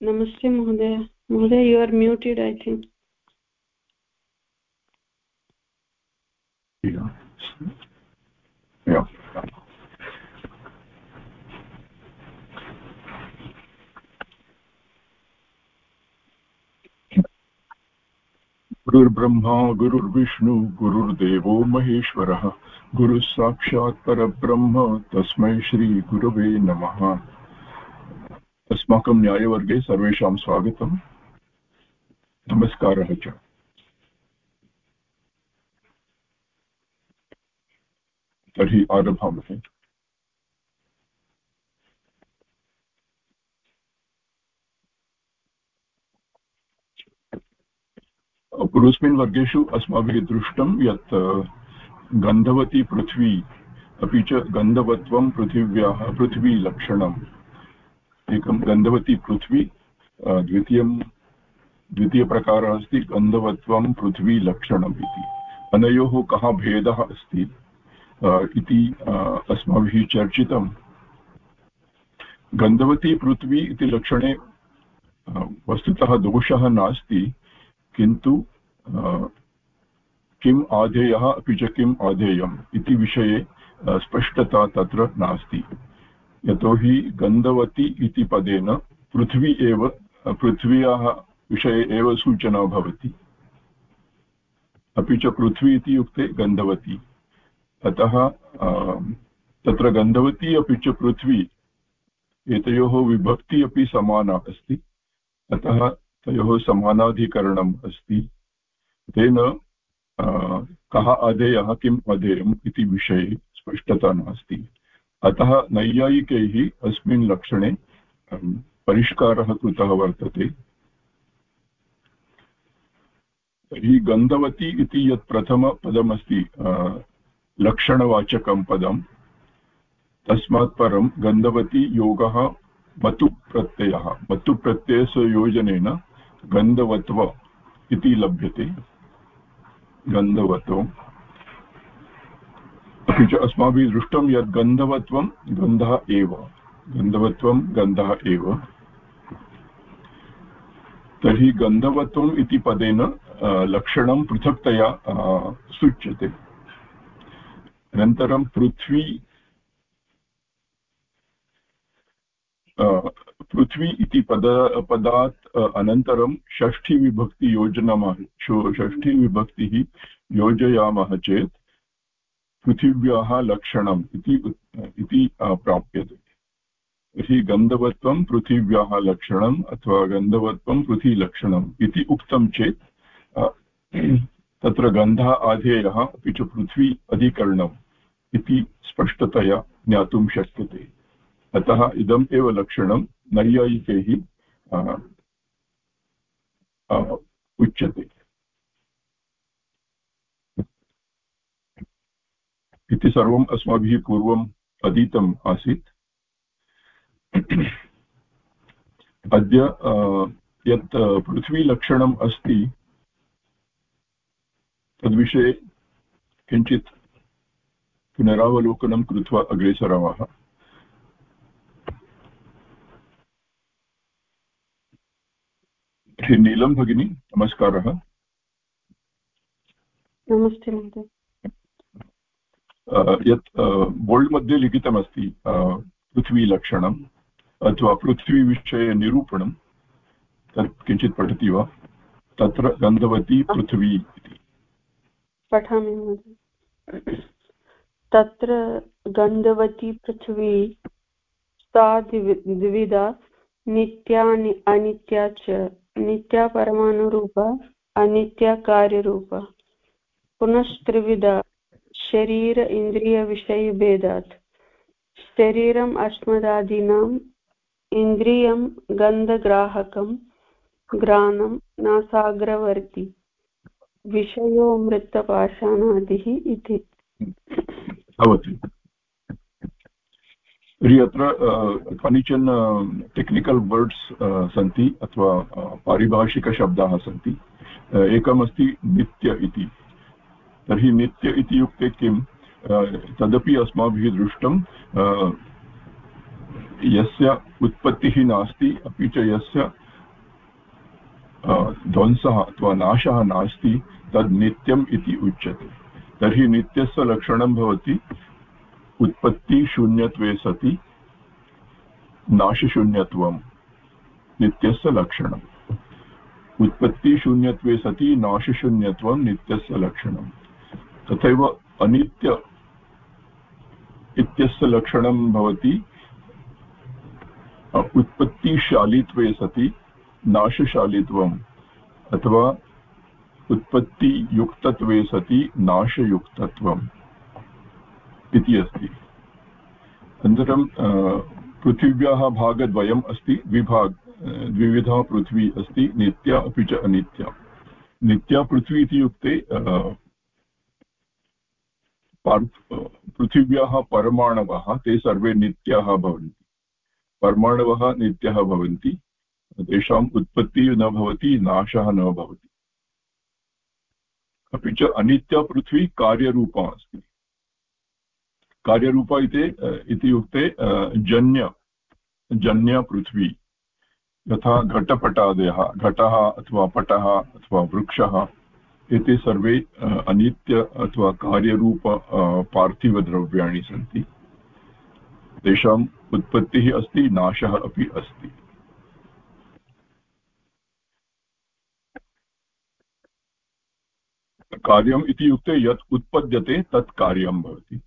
नमस्ते महोदय महोदय यु आर् म्यूटेड् ऐ थिङ्क् गुरुर्ब्रह्मा गुरुर्विष्णु गुरुर्देवो महेश्वरः गुरुः साक्षात् परब्रह्म तस्मै श्रीगुरवे नमः अस्माकं न्यायवर्गे सर्वेषां स्वागतम्। नमस्कारः च। तर्हि आरभामहे। पूर्वस्मिन् वर्गेषु अस्माभिः दृष्टं यत् गन्धवती पृथ्वी, अपि च गन्धवत्वं पृथिव्याः, पृथ्वीलक्षणम्। एकं गन्धवती पृथ्वी द्वितीयं, द्वितीयप्रकारः अस्ति गन्धवत्वं पृथ्वीलक्षणम् इति। अनयोः कः भेदः अस्ति? इति अस्माभिः चर्चितम् गन्धवती पृथ्वी इति लक्षणे वस्तुतः दोषः नास्ति, किन्तु किम् आधेयः अपि च किम् आधेयम् इति विषये स्पष्टता तत्र नास्ति। यतोहि गन्धवती इति पदेन पृथ्वी एव, पृथ्व्याः विषये एव सूचना भवति। अपि च पृथ्वी इति युक्ते गन्धवती। अतः तत्र गन्धवती अपि च पृथ्वी, एतयोः विभक्ति अपि समाना अस्ति। अतः, तयोः समानाधिकरणम् अस्ति। तेन कः अधेयः किम् अधेयम् इति विषये स्पष्टता नास्ति। अतः नैयायिकैः अस्मिन् लक्षणे परिष्कारः कृतः वर्तते। तर्हि गन्धवती इति यत् प्रथमपदमस्ति लक्षणवाचकं पदं, तस्मात् परं गन्धवती योगः मतुप्रत्ययः मतुप्रत्ययस्य योजनेन गन्धवत्व इति लभ्यते। अपि च अस्माभिः दृष्टं यत् गन्धवत्वं गन्धः एव। गन्धवत्वं गन्धः एव। तर्हि गन्धवत्वम् इति पदेन लक्षणं पृथक्तया सूच्यते। अनन्तरं पृथ्वी पृथ्वी इति पद, पदात् अनन्तरं षष्ठीविभक्तियोजनामः षष्ठीविभक्तिः योजयामः चेत् पृथिव्याः लक्षणम् इति प्राप्यते। तर्हि गन्धवत्वं पृथिव्याः लक्षणम् अथवा गन्धवत्वं पृथ्वीलक्षणम् इति उक्तं चेत् तत्र गन्धः आधेयः अपि च पृथ्वी अधिकरणम् इति स्पष्टतया ज्ञातुं शक्यते। अतः इदम् एव लक्षणं नैयायिकैः उच्यते। इति सर्वम् अस्माभिः पूर्वम् अधीतम् आसीत्। अद्य यत् पृथ्वीलक्षणम् अस्ति, तद्विषये किञ्चित् पुनरावलोकनं कृत्वा अग्रे सरामः। नीलं भगिनी, नमस्कारः। नमस्ते महोदय। यत् बोल्ड् मध्ये लिखितमस्ति पृथ्वीलक्षणम् अथवा पृथ्वीविषये निरूपणं तत् किञ्चित् पठति वा? तत्र गन्धवती पृथ्वी इति। पठामि तत्र गन्धवती पृथ्वी, सा द्विविधा नित्या अनित्या च, नित्या परमाणुरूपा, अनित्या कार्यरूपा। पुनस्त्रिविधा शरीर इन्द्रियविषयभेदात् शरीरम् अस्मदादीनाम् इन्द्रियं गन्धग्राहकं घ्राणं नासाग्रवर्ति। विषयो मृत्तपाषाणादिः इति। भवति तर्हि अत्र कानिचन टेक्निकल् वर्ड्स् सन्ति अथवा पारिभाषिकशब्दाः सन्ति। एकमस्ति नित्य इति। तर्हि नित्य इति युक्ते किं? तदपि अस्माभिः दृष्टं यस्य उत्पत्तिः नास्ति, अपि च यस्य ध्वंसः अथवा नाशः नास्ति, तद् नित्यम् इति उच्यते। तर्हि नित्यस्य लक्षणं भवति उत्पत्तिशून्यत्वे सति, नाशशून्यत्वं, नित्यस्य लक्षणम्। उत्पत्तिशून्यत्वे सति, नाशशून्यत्वं, नित्यस्य लक्षणं तथैव अनित्य इत्यस्य लक्षणं भवति, उत्पत्तिशालित्वे सति नाशशालित्वम्, अथवा उत्पत्तियुक्तत्वे सति नाशयुक्तत्वम् इति अस्ति। अनन्तरं पृथिव्याः भागद्वयम् अस्ति विभाग द्विविधा पृथ्वी अस्ति, नित्या अपि च अनित्या। नित्या पृथ्वी इति युक्ते पृथिव्याः परमाणवः, ते सर्वे नित्याः भवन्ति। परमाणवः नित्यः भवन्ति, तेषाम् उत्पत्तिः न भवति, नाशः न भवति। अपि च अनित्या पृथ्वी कार्यरूपा अस्ति। कार्यरूपा इति इत्युक्ते जन्य जन्यपृथ्वी यथा घटपटादयः, घटः अथवा पटः अथवा वृक्षः। एते सर्वे अनित्य अथवा कार्यरूप पार्थिवद्रव्याणि सन्ति। तेषाम् उत्पत्तिः अस्ति, नाशः अपि अस्ति। कार्यम् इति युक्ते यत् उत्पद्यते, तत् कार्यं भवति।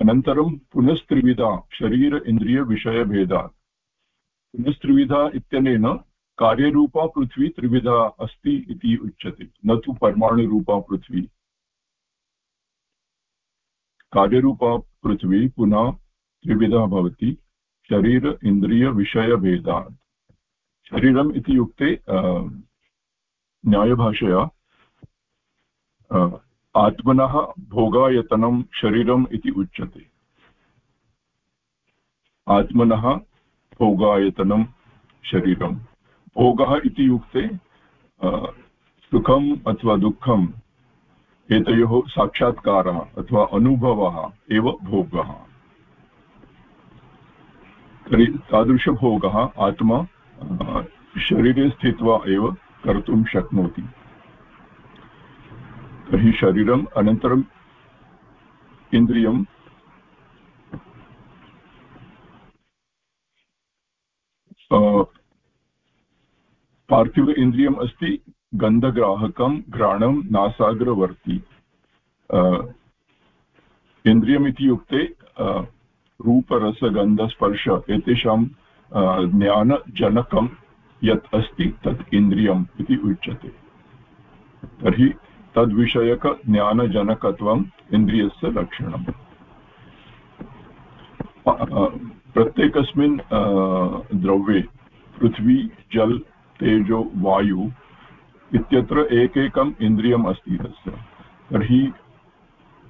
अनन्तरं पुनस्त्रिविधा, शरीर इन्द्रियविषयभेदात्। पुनस्त्रिविधा इत्यनेन कार्यरूपा पृथ्वी त्रिविधा अस्ति इति उच्यते। न तु परमाणुरूपा पृथ्वी। कार्यरूपा पृथ्वी पुनः त्रिविधा भवति। शरीर इन्द्रियविषयभेदात् शरीरम् इति न्यायभाषया आत्मनः भोगायतनं शरीरम् इति उच्यते। आत्मनः भोगायतनं शरीरं भोगः इति युक्ते सुखम् अथवा दुःखम्, एतयोः साक्षात्कारः अथवा अनुभवः एव भोगः। तर्हि तादृशभोगः आत्मा शरीरे स्थित्वा एव कर्तुं शक्नोति। तर्हि शरीरम् अनन्तरम् इन्द्रियं पार्थिव इन्द्रियम् अस्ति, गन्धग्राहकं, घ्राणं, नासाग्रवर्ति। इन्द्रियमिति युक्ते रूपरसगन्धस्पर्श, एतेषां ज्ञानजनकं यत् अस्ति तत् इन्द्रियम् इति उच्यते। तर्हि तद्विषयकज्ञानजनकत्वम् इन्द्रियस्य लक्षणम्। प्रत्येकस्मिन् द्रव्ये पृथ्वी, जल तेजो, वायु इत्यत्र एकैकम् इन्द्रियम् अस्ति तस्य। तर्हि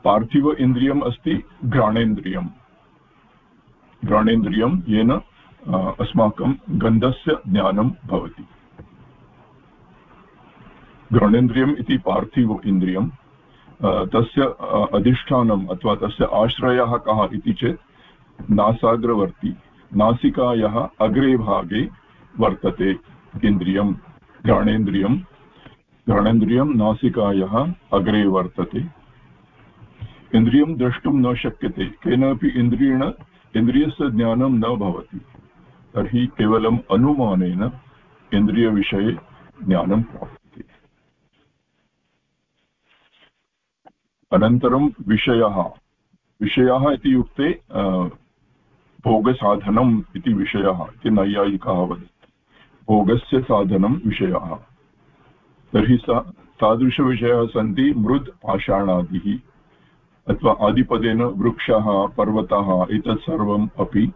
पार्थिव इन्द्रियम् अस्ति, घ्राणेन्द्रियम्। घ्राणेन्द्रियं येन अस्माकं गन्धस्य ज्ञानं भवति। घ्रणेन्द्रियम् इति पार्थिव इन्द्रियं तस्य अधिष्ठानम् अथवा तस्य आश्रयः कः इति चेत्, नासाग्रवर्ती, नासिकायाः अग्रे भागे वर्तते। इन्द्रियं, घ्राणेन्द्रियं घ्राणेन्द्रियं नासिकायाः अग्रे वर्तते। इन्द्रियं द्रष्टुं न शक्यते, केनापि इन्द्रियेण, इन्द्रियस्य ज्ञानं न भवति। तर्हि केवलम् अनुमानेन इन्द्रियविषये ज्ञानं प्राप्यते। अनन्तरं विषयः। विषयाः इति युक्ते भोगसाधनम् इति विषयः, इति नैयायिकाः वदन्ति भोगस्य साधनं विषयः। तर्हि सा, तादृशविषयाः सन्ति मृद् पाषाणादिः, अथवा आदिपदेन वृक्षः, पर्वतः, एतत् सर्वम् अपि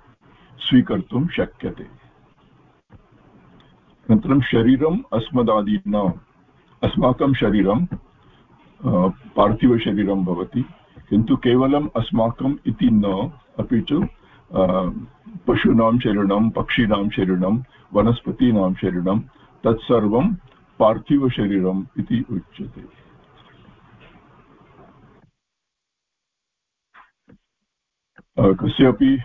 स्वीकर्तुं शक्यते। अनन्तरं शरीरम् अस्मदादीनाम् अस्माकं शरीरं पार्थिवशरीरं भवति, किन्तु केवलम् अस्माकम् इति न, अपि च पशूनां शरीरं पक्षीणां शरीरं, वनस्पतीनां शरीरं, तत्सर्वं पार्थिवशरीरम् इति उच्यते। कस्यापि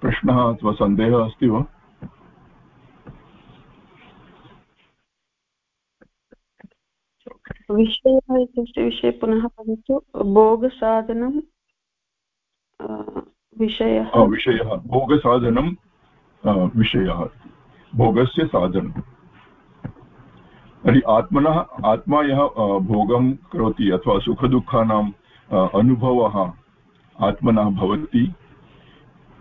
प्रश्नः अथवा सन्देहः अस्ति वा? विषयः इत्युक्ते विषये पुनः वदतु भोगसाधनं विषयः। विषयः। भोगसाधनं विषयः। भोगस्य साधनं। तर्हि आत्मनः आत्मा यः भोगं करोति अथवा सुखदुःखानाम् अनुभवः आत्मनः भवति।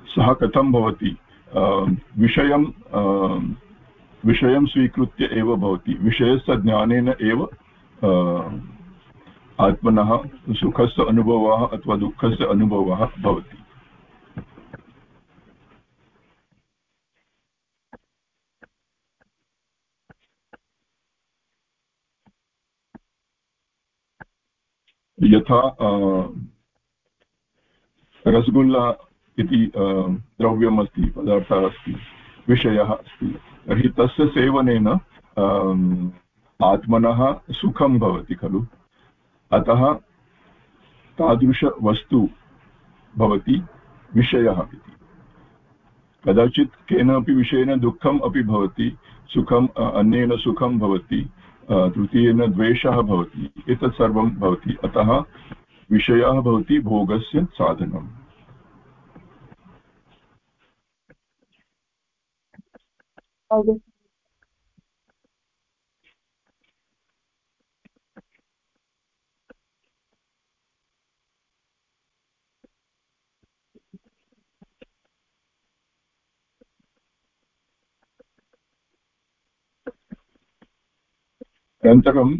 सः कथं भवति? विषयं विषयं स्वीकृत्य एव भवति। विषयस्य ज्ञानेन एव आत्मनः सुखस्य अनुभवः अथवा दुःखस्य अनुभवः भवति। यथा रसगुल्ला इति द्रव्यम् अस्ति पदार्थः अस्ति विषयः अस्ति। तर्हि तस्य सेवनेन आत्मनः सुखं भवति खलु। अतः तादृशवस्तु भवति, विषयः इति। कदाचित् केनापि विषयेन दुःखम् अपि भवति, सुखम् अन्येन सुखं भवति तृतीयेन द्वेषः भवति एतत् सर्वं भवति। अतः विषयः भवति भोगस्य साधनम्। अनन्तरं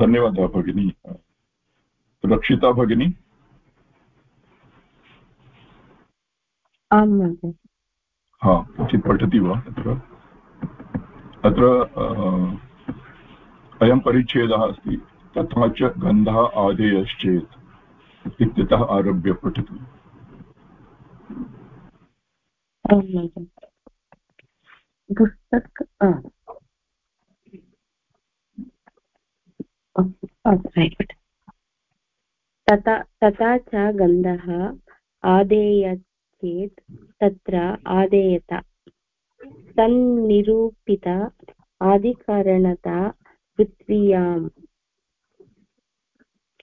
धन्यवादः भगिनी। रक्षिता भगिनी। आं महोदय। हा किञ्चित् पठति वा अत्र? अत्र अयं परिच्छेदः अस्ति तथा च गन्धः आदेयश्चेत् इत्यतः आरभ्य पठतु। पुस्तक तथा तथा च गन्धः आदेयत् चेत् तत्र आदेयता तन्निरूपित आदिकारणता पृथ्व्याम्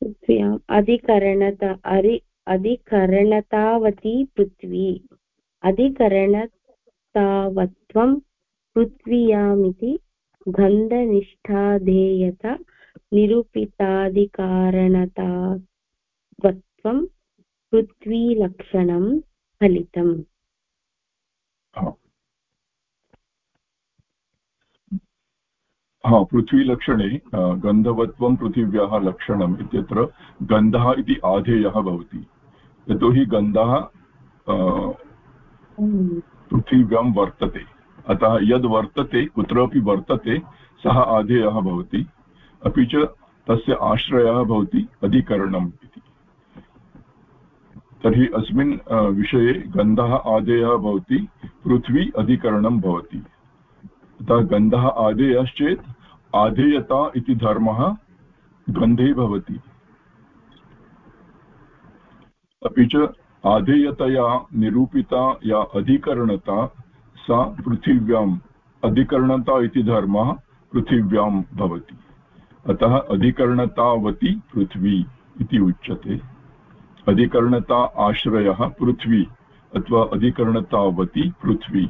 पृथ्व्याम् अधिकरणत अरि अधिकरणतावती पृथ्वी अधिकरणतावत्वं पृथ्व्यामिति गन्धनिष्ठाधेयता निरूपिताधिकारणतावत्वं पृथ्वीलक्षणं फलितम्। हा। पृथ्वीलक्षणे गन्धवत्वं पृथिव्याः लक्षणम् इत्यत्र गन्धः इति आधेयः भवति। यतोहि गन्धः पृथिव्यां वर्तते। अतः यद् वर्तते, कुत्रापि वर्तते, सः आधेयः भवति। अपि च तस्य आश्रयः भवति अधिकरणम् इति। तर्हि अस्मिन् विषये गन्धः आदेयः भवति, पृथ्वी अधिकरणं भवति। अतः गन्धः आदेयश्चेत् आधेयता इति धर्मः गन्धे भवति। अपि च आधेयतया निरूपिता या अधिकरणता सा पृथिव्याम्, अधिकरणता इति धर्मः पृथिव्यां भवति। अतः अधिकरणतावती पृथ्वी इति उच्यते। अधिकरणता आश्रयः पृथ्वी अथवा अधिकरणतावती पृथ्वी।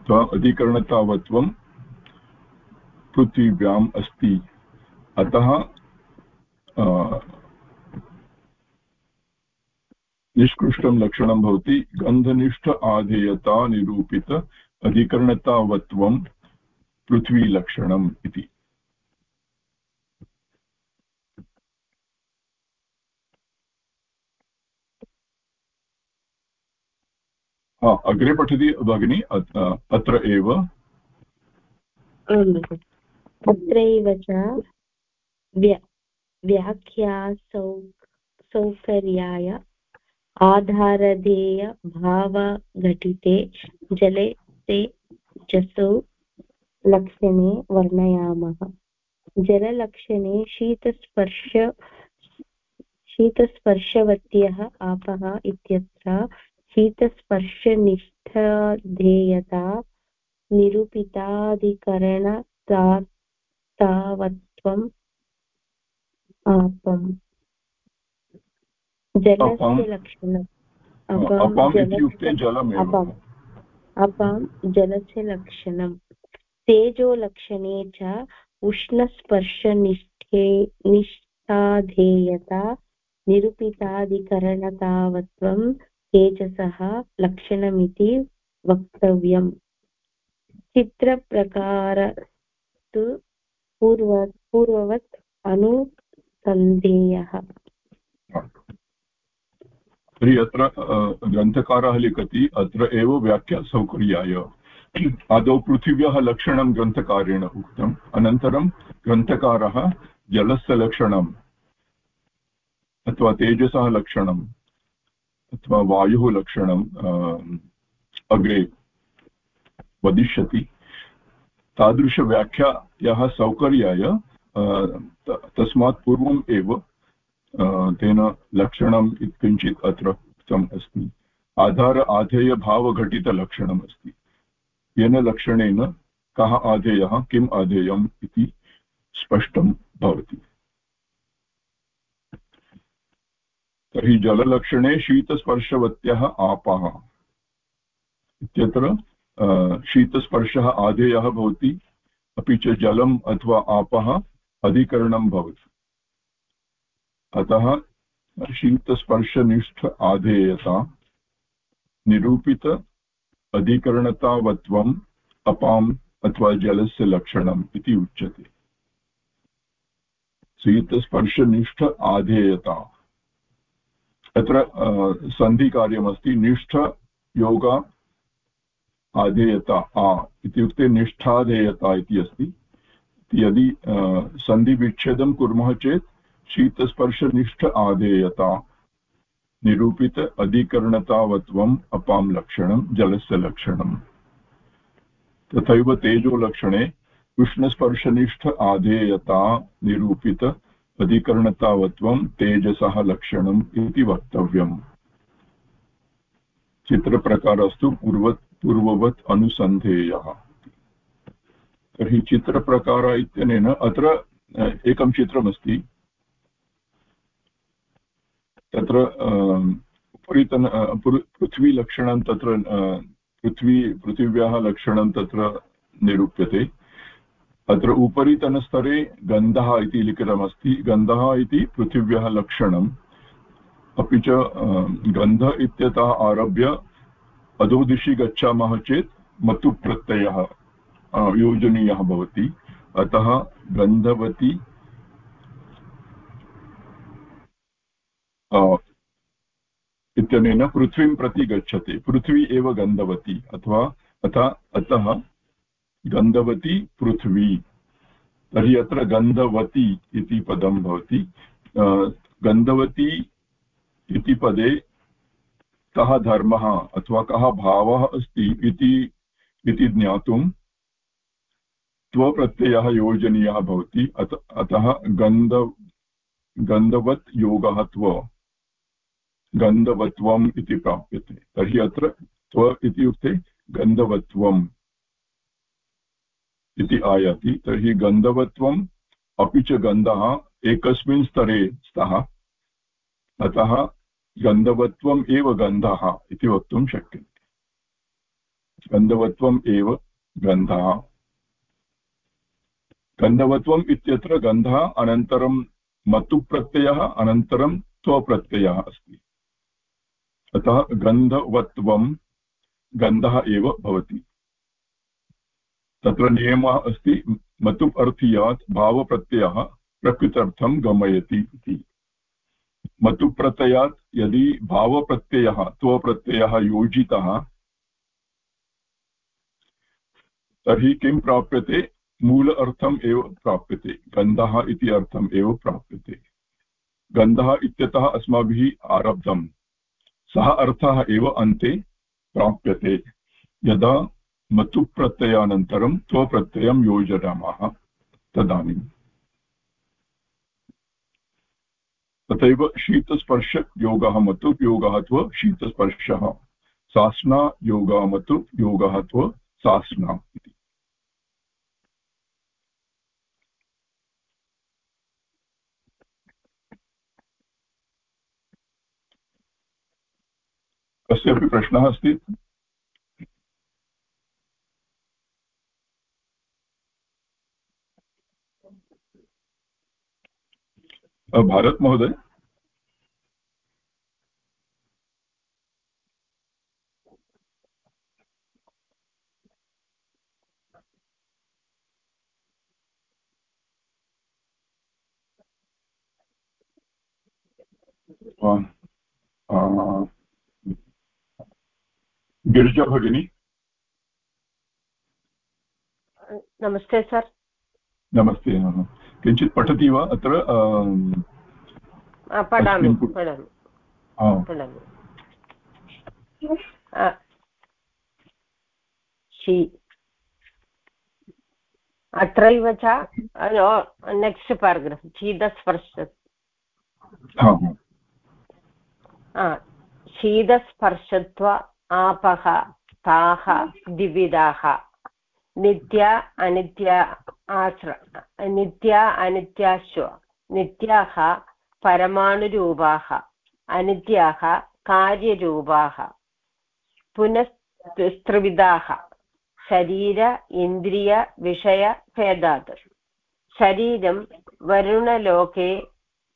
अथवा अधिकरणतावत्वं पृथिव्याम् अस्ति। अतः निष्कृष्टं लक्षणं भवति गन्धनिष्ठ आधेयता निरूपित पृथ्वीलक्षणम् इति। अग्रे पठति भगिनी अत्र एव। तत्रैव च व्याख्यासौ, सौकर्याय आधारधेयभावघटिते जले ते जसौ लक्षणे वर्णयामः। जललक्षणे शीतस्पर्श, शीतस्पर्शवत्यः आपः इत्यत्र शीतस्पर्शनिष्ठधेयता निरूपिताधिकरण तावत्त्वम् आपम्। जलस्य लक्षणम् अपां जलस्य लक्षणं तेजोलक्षणे च उष्णस्पर्शनिष्ठे निष्ठाधेयता निरूपिताधिकरणतावत्वं तेजसः लक्षणमिति वक्तव्यम्। चित्रप्रकार तु पूर्व, पूर्ववत् अनुसन्धेयः। तर्हि अत्र ग्रन्थकारः लिखति, अत्र एव व्याख्यासौकर्याय आदौ पृथिव्याः लक्षणं ग्रन्थकारेण उक्तम्। अनन्तरं ग्रन्थकारः जलस्य लक्षणम् अथवा तेजसः लक्षणम्। अथवा वायुः लक्षणम् अग्रे वदिष्यति। तादृशव्याख्यायाः सौकर्याय तस्मात् पूर्वम् एव तेन लक्षणं किञ्चित् अत्र उक्तम् अस्ति। आधार आधेयभावघटितलक्षणम् येन लक्षणेन कः आधेयः, किम् आधेयम् इति स्पष्टं भवति। तर्हि जललक्षणे शीतस्पर्शवत्यः आपाः। इत्यत्र शीतस्पर्शः आधेयः भवति, अपि च जलम् अथवा आपः अधिकरणं भवति। अतः, शीतस्पर्शनिष्ठ आधेयता, निरूपित अधिकरणतावत्वम् अपाम् अथवा जलस्य लक्षणम् इति उच्यते। शीतस्पर्शनिष्ठ आधेयता। अत्र सन्धिकार्यमस्ति निष्ठ, योग, आधेयता, आ, इत्युक्ते निष्ठाधेयता इति अस्ति। यदि सन्धिविच्छेदं कुर्मः चेत् शीतस्पर्शनिष्ठ आधेयता, निरूपित अधिकरणतावत्वम् अपां लक्षणं, जलस्य लक्षणम् तथैव तेजोलक्षणे उष्णस्पर्शनिष्ठ आधेयता निरूपित अधिकरणतावत्वं तेजसः लक्षणम् इति वक्तव्यम्। चित्रप्रकारस्तु पूर्वत्, पूर्ववत् अनुसन्धेयः। तर्हि चित्रप्रकार इत्यनेन अत्र एकं चित्रमस्ति। तत्र उपरितन पृथ्वीलक्षणं तत्र पृथ्वी, पृथिव्याः लक्षणं तत्र निरूप्यते। अत्र उपरितनस्तरे गन्धः इति लिखितमस्ति। गन्धः इति पृथिव्याः लक्षणम्। अपि च गन्ध इत्यतः आरभ्य अधोदिशि गच्छामः चेत् मतुप्रत्ययः योजनीयः भवति। अतः गन्धवती इत्यनेन पृथ्वीं प्रति गच्छति। पृथ्वी एव गन्धवती, अथवा अतः अतः गन्धवती पृथ्वी। तर्हि अत्र गन्धवती इति पदं भवति। गन्धवती इति पदे कः धर्मः अथवा कः भावः अस्ति इति ज्ञातुं त्वप्रत्ययः योजनीयः भवति। अत, अतः गन्ध गन्धवत् योगः त्व। गन्धवत्वम् इति प्राप्यते। तर्हि अत्र त्व इत्युक्ते गन्धवत्वम् इति आयाति, तर्हि गन्धवत्वम् अपि च गन्धः एकस्मिन् स्तरे स्तः। अतः गन्धवत्वम् एव गन्धः इति वक्तुं शक्यते। गन्धवत्वम् एव गन्धः। गन्धवत्वम् इत्यत्र गन्धः अनन्तरं मतुप्रत्ययः, अनन्तरं त्वप्रत्ययः अस्ति। अतः गन्धवत्वं गन्धः एव भवति। तत्र नियमः अस्ति मतुप् अर्थीयात् भावप्रत्ययः प्रकृत्यर्थं गमयति इति। मतुप्रत्ययात् यदि भावप्रत्ययः, त्वप्रत्ययः योजितः, तर्हि किं प्राप्यते? मूल अर्थम् एव प्राप्यते, गन्धः इति अर्थम् एव प्राप्यते। गन्धः इत्यतः अस्माभिः आरब्धं सः अर्थः एव अन्ते प्राप्यते। यदा मतुप्रत्ययानन्तरं त्वप्रत्ययं योजयामः। तदानीम् तथैव शीतस्पर्शयोगः मतु योगः त्व शीतस्पर्शः। सास्ना योगः मतु योगः त्व सास्ना इति। कस्यापि प्रश्नः अस्ति? भारत महोदय? गिरिजा भगिनी। नमस्ते सर्। नमस्ते। किञ्चित् पठति वा अत्र पठामि पठामि। पठामि। अत्रैव च नेक्स्ट् पाराग्राफ् शीतस्पर्श शीतस्पर्शत्व आपः ताः द्विविधाः नित्या अनित्या आश्र नित्या अनित्याश्व नित्याः परमाणुरूपाः अनित्याः कार्यरूपाः पुनस्त्रिविधाः शरीर इन्द्रियविषयभेदात् शरीरं वरुणलोके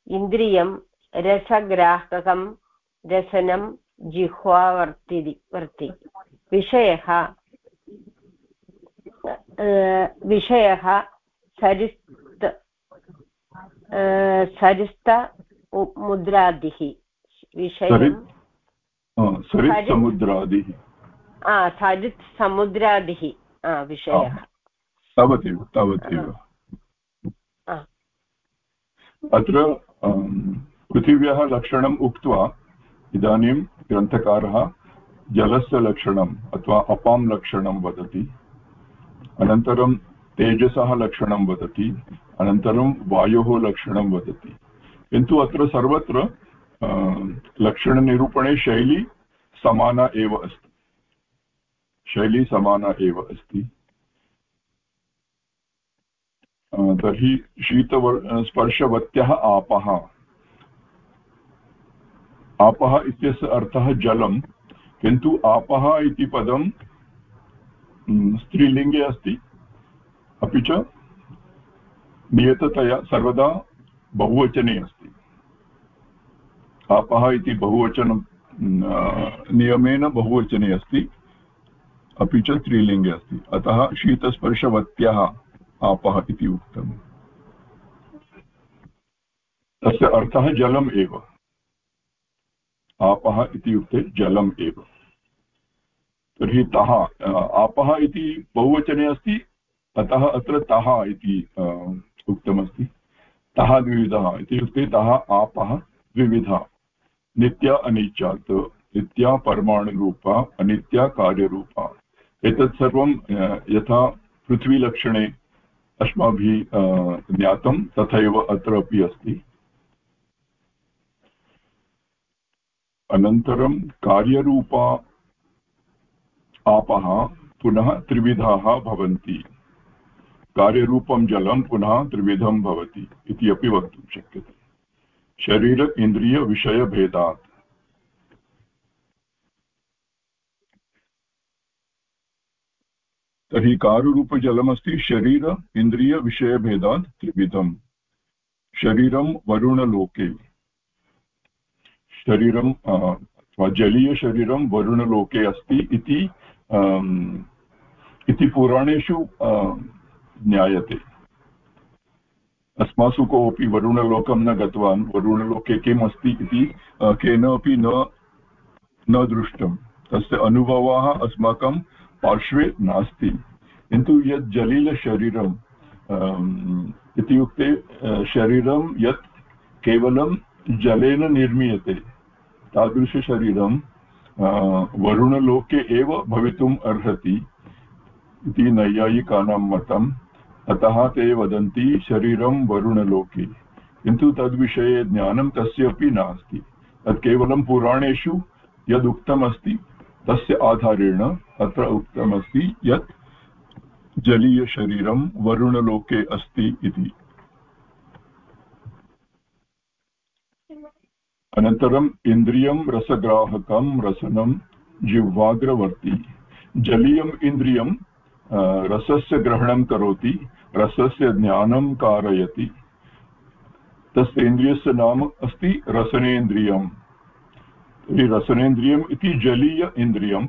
इन्द्रियं रसग्राहकं रसनं जिह्वावर्ति वर्ति विषयः विषयः सरिस्त सरिस्त मुद्रादिः विषयं समुद्रादिः सरित् समुद्रादिः विषयः तावदेव तावदेव अत्र पृथिव्याः लक्षणम् उक्त्वा इदानीं ग्रन्थकारः जलस्य लक्षणम् अथवा अपां लक्षणं वदति अनन्तरं तेजसः लक्षणं वदति, अनन्तरं वायोः लक्षणं वदति। किन्तु अत्र सर्वत्र लक्षणनिरूपणे शैली समाना एव अस्ति। शैली समाना एव अस्ति। तर्हि शीतवर् स्पर्शवत्यः आपः। आपः इत्यस्य अर्थः जलं, किन्तु आपः इति पदं स्त्रीलिङ्गे अस्ति अपि च नियततया सर्वदा बहुवचने अस्ति आपः इति बहुवचनं नियमेन बहुवचने अस्ति अपि च स्त्रीलिङ्गे अस्ति अतः शीतस्पर्शवत्यः आपः इति उक्तम् तस्य अर्थः जलम् एव आपः इत्युक्ते जलम् एव तर्हि तः आपः इति बहुवचने अस्ति अतः अत्र तः इति उक्तमस्ति। तः द्विविधः इत्युक्ते तः आपः द्विविधा। नित्या अनित्यात् नित्या परमाणुरूपा, अनित्या कार्यरूपा। एतत् सर्वं यथा पृथ्वीलक्षणे अस्माभिः ज्ञातं, तथैव अत्र अपि अस्ति। अनन्तरं कार्यरूपा आपः पुनः त्रिविधाः भवन्ति। कार्यरूपं जलं पुनः त्रिविधं भवति इति अपि वक्तुं शक्यते। शरीर इन्द्रियविषयभेदात् तर्हि कारुरूपजलमस्ति शरीर इन्द्रियविषयभेदात् त्रिविधम्। शरीरं वरुणलोके। शरीरं जलीयशरीरं वरुणलोके अस्ति इति इति पुराणेषु ज्ञायते। अस्मासु कोऽपि वरुणलोकं न गतवान्। वरुणलोके किम् अस्ति इति केनापि न न दृष्टं तस्य अनुभवः अस्माकं पार्श्वे नास्ति। किन्तु यत् जलीलशरीरम् इत्युक्ते शरीरं यत् केवलं जलेन निर्मीयते, तादृशशरीरं वरुणलोके एव भवितुम् अर्हति इति नैयायिकानां मतम्। अतः ते वदन्ति, शरीरं वरुणलोके। किन्तु तद्विषये ज्ञानं कस्यापि नास्ति। तत् केवलं पुराणेषु यदुक्तमस्ति तस्य आधारेण अत्र उक्तमस्ति यत् जलीयशरीरं वरुणलोके अस्ति इति। अनन्तरम् इन्द्रियं, रसग्राहकं, रसनं, जिह्वाग्रवर्ति। जलीयम् इन्द्रियं रसस्य ग्रहणं करोति, रसस्य ज्ञानं कारयति। तस्य इन्द्रियस्य नाम अस्ति रसनेन्द्रियम्। तर्हि रसनेन्द्रियम् इति जलीय इन्द्रियम्।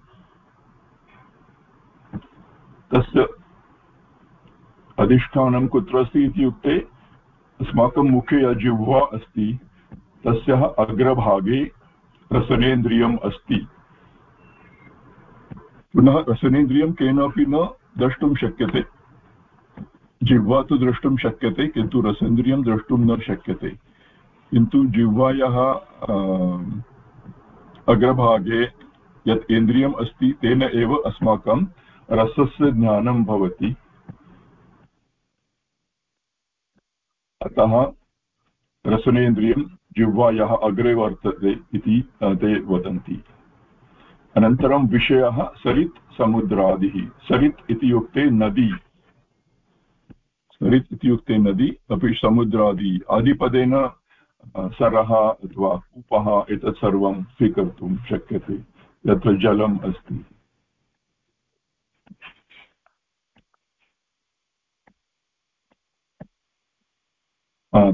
तस्य अधिष्ठानं कुत्र अस्ति इत्युक्ते, अस्माकं मुखे या जिह्वा अस्ति। तस्याः अग्रभागे रसनेन्द्रियम् अस्ति। पुनः रसनेन्द्रियं केनापि न द्रष्टुं शक्यते। जिह्वा तु द्रष्टुं शक्यते, किन्तु रसेन्द्रियं द्रष्टुं न शक्यते। किन्तु जिह्वायाः अग्रभागे यत् इन्द्रियम् अस्ति, तेन एव अस्माकं रसस्य ज्ञानं भवति। अतः रसनेन्द्रियं जिह्वायाः अग्रे वर्तते इति ते वदन्ति। अनन्तरं विषयः सरित् समुद्रादिः। सरित् इत्युक्ते नदी। सरित् इत्युक्ते नदी, अपि समुद्रादि आदिपदेन सरः अथवा कूपः एतत् सर्वं स्वीकर्तुं शक्यते। यत्र जलम् अस्ति।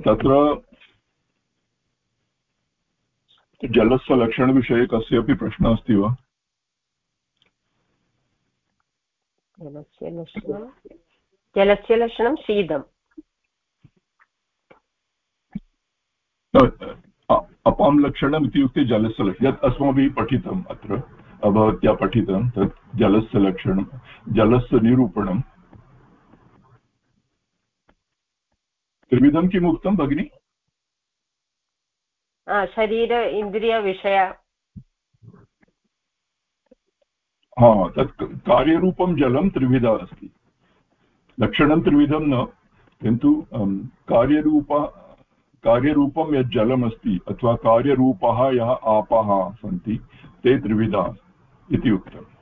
तत्र जलस्य लक्षणविषये कस्यापि प्रश्नः अस्ति वा? जलस्य लक्षणं? जलस्य लक्षणं शीतम्। अपां लक्षणम् इत्युक्ते जलस्य लक्षणं यत् अस्माभिः पठितम् अत्र भवत्या पठितं तत् जलस्य लक्षणं जलस्य निरूपणं त्रिविधं किम् उक्तं भगिनि? शरीर इन्द्रियविषय हा तत् कार्यरूपं जलं त्रिविधा अस्ति लक्षणं त्रिविधं न किन्तु कार्यरूप कार्यरूपं यत् जलमस्ति अथवा कार्यरूपः यः आपः सन्ति ते त्रिविधा इति उक्तम्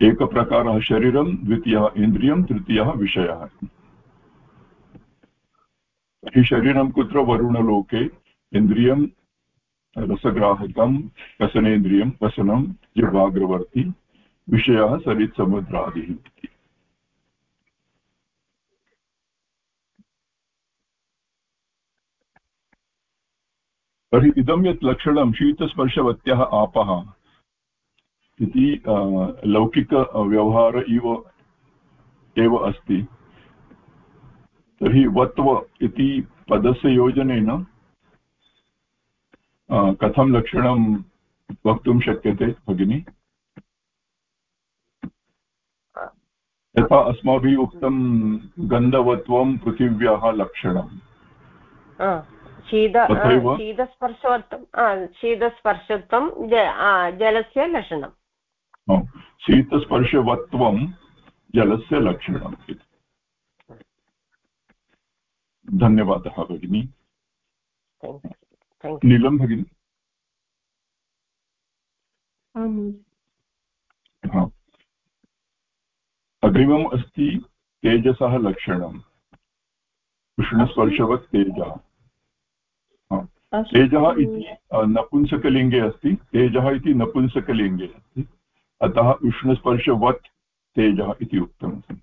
एकप्रकारः शरीरं द्वितीयः इन्द्रियं तृतीयः विषयः हि शरीरं कुत्र वरुणलोके इन्द्रियं रसग्राहकं वसनेन्द्रियं वसनं जिह्वाग्रवर्ति विषयः सरित्समुद्रादिः तर्हि इदं यत् लक्षणं शीतस्पर्शवत्यः आपः इति लौकिकव्यवहार इव, एव अस्ति। तर्हि वत्व इति पदस्य योजनेन कथं लक्षणं वक्तुं शक्यते भगिनि? यथा अस्माभिः उक्तं गन्धवत्वं पृथिव्याः लक्षणम् शीत शीतस्पर्शवत्वं शीतस्पर्शत्वं जलस्य लक्षणं शीतस्पर्शवत्वं जलस्य लक्षणम् धन्यवादः भगिनि। नीलं भगिनि। अग्रिमम् अस्ति तेजसः लक्षणम्। उष्णस्पर्शवत् तेजः। तेजः इति नपुंसकलिङ्गे अस्ति। तेजः इति नपुंसकलिङ्गे अस्ति। अतः उष्णस्पर्शवत् तेजः इति उक्तमस्ति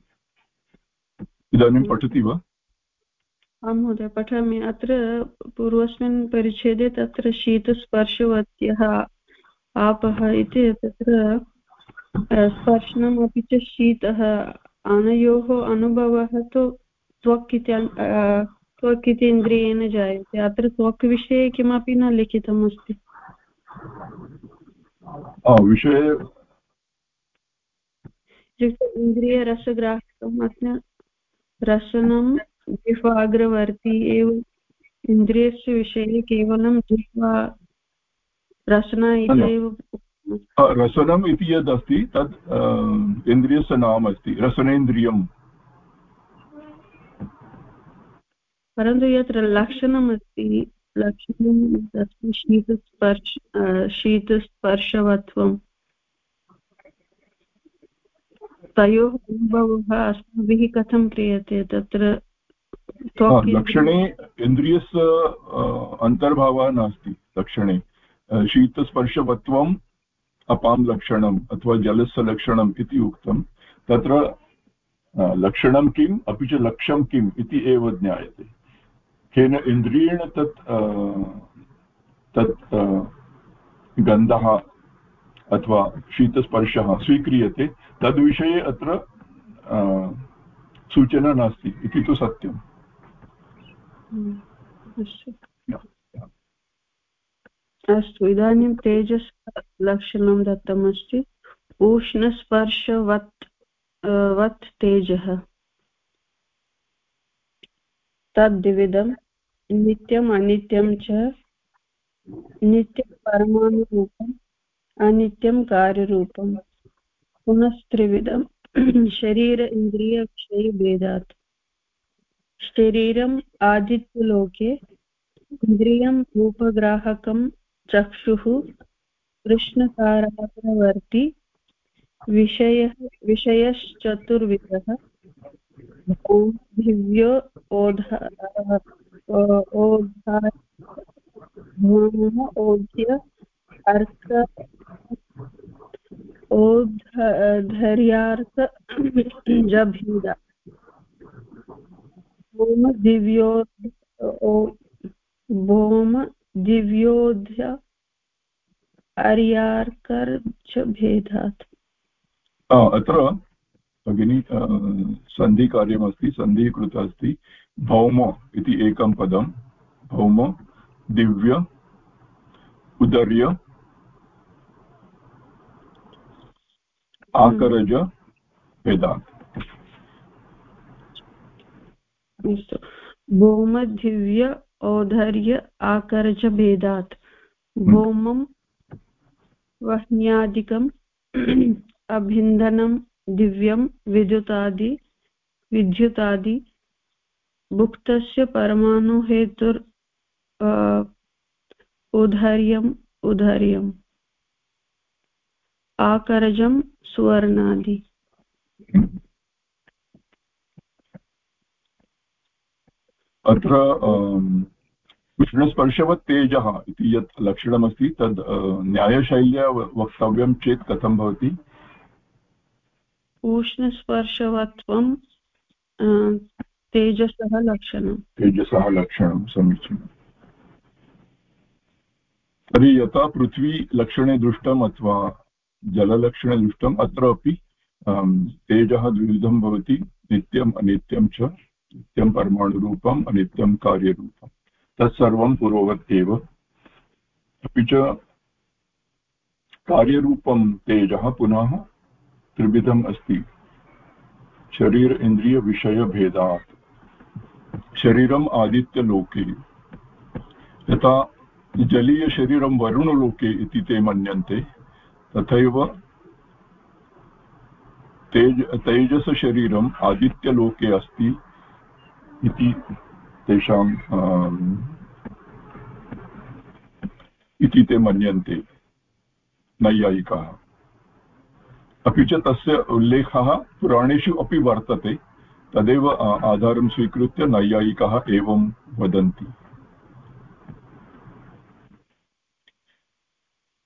इदानीं पठति वा? आं महोदय पठामि। अत्र पूर्वस्मिन् परिच्छेदे तत्र शीतस्पर्शवत्यः आपः इति तत्र स्पर्शनम् अपि च शीतः। अनयोः अनुभवः तु त्वक् इति त्वक् इति इन्द्रियेण जायते। अत्र त्वक् विषये किमपि न लिखितम् अस्ति विषये इत्युक्ते इन्द्रियरसग्राहकम् अत्र रसनं जिह्वाग्रवर्ती एव इन्द्रियस्य विषये केवलं जिह्वा रसना इति एव रसनम् इति यद् अस्ति तत् इन्द्रियस्य नाम अस्ति रसनेन्द्रियम्। परन्तु यत्र लक्षणमस्ति लक्षणम् अस्ति शीतस्पर्श शीतस्पर्शवत्वं तयोः अनुभवः अस्माभिः कथं क्रियते? तत्र लक्षणे इन्द्रियस्य अन्तर्भावः नास्ति लक्षणे। शीतस्पर्शवत्वम् अपां लक्षणम् अथवा जलस्य लक्षणम् इति उक्तं। तत्र लक्षणं किम् अपि च लक्ष्यं किम् इति एव ज्ञायते। केन इन्द्रियेण तत् तत् गन्धः अथवा शीतस्पर्शः स्वीक्रियते तद्विषये अत्र सूचना नास्ति इति तु सत्यम्। अस्तु। इदानीं तेजस् लक्षणं दत्तमस्ति। उष्णस्पर्शवत् वत् तेजः। तद्विधं नित्यम् अनित्यं च, नित्यं परमाणुरूपम्, अनित्यं कार्यरूपं पुनस्त्रिविधं शरीर इन्द्रियविषयभेदात् शरीरम् आदित्यलोके इन्द्रियं रूपग्राहकं चक्षुः कृष्णकाराग्रवर्ती विषयः विषयश्चतुर्विधः दिव्यो ओधा ओध्य अर्क ओधर्यार्थ जभीदा। भौम दिव्यो भौम दिव्योध्य अर्यार्कर्च भेदात् अत्र भगिनी सन्धिकार्यमस्ति सन्धिः कृता अस्ति भौम इति एकं पदं। भौम दिव्य उदर्य आकरज वेदात् भौमदिव्य औधर्य आकर्जभेदात् भौमं वह्न्यादिकम् अभिन्दनं दिव्यं, विद्युतादि विद्युतादि। भुक्तस्य परमाणुहेतुर् उधर्यम् उधर्यम्। आकरजं सुवर्णादि। अत्र कृष्णस्पर्शवत् तेजः इति यत् लक्षणमस्ति तद् न्यायशैल्या वक्तव्यं चेत् कथं भवति? उष्णस्पर्शवत्वं तेजसः लक्षणं। तेजसः लक्षणं समीचीनम्। तर्हि यथा पृथ्वीलक्षणे दृष्टम् अथवा जललक्षणे दृष्टम् अत्र अपि तेजः द्विविधं भवति नित्यम् अनित्यं च। नित्यं परमाणुरूपम् अनित्यं कार्यरूपं। तत्सर्वं पूर्ववत् एव अपि च कार्यरूपं तेजः पुनः त्रिविधम् अस्ति। शरीर इन्द्रियविषयभेदात् शरीरम् आदित्यलोके यथा जलीयशरीरं वरुणलोके इति ते मन्यन्ते, तथैव तेज तेजसशरीरम् आदित्यलोके अस्ति। इति तेषां इति ते मन्यन्ते नैयायिकाः। अपि च तस्य उल्लेखः पुराणेषु अपि वर्तते, तदेव आधारं स्वीकृत्य नैयायिकाः एवं वदन्ति।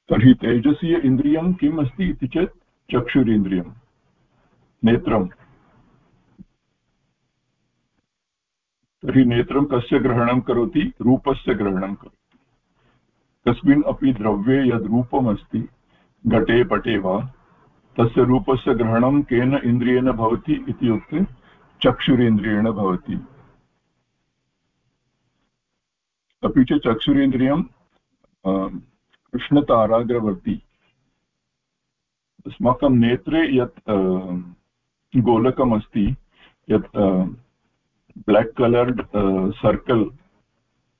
तर्हि तेजसीय इन्द्रियं किम् अस्ति इति चेत् चक्षुरिन्द्रियं, नेत्रम्। तर्हि नेत्रं कस्य ग्रहणं करोति? रूपस्य ग्रहणं करोति। कस्मिन् अपि द्रव्ये यद् घटे पटे वा, तस्य रूपस्य ग्रहणं केन इन्द्रियेण भवति इत्युक्ते चक्षुरेन्द्रियेण भवति। अपि च चक्षुरेन्द्रियं कृष्णताराग्रवर्ती अस्माकं नेत्रे यत् गोलकमस्ति, यत् ब्लाक् कलर्ड् सर्कल्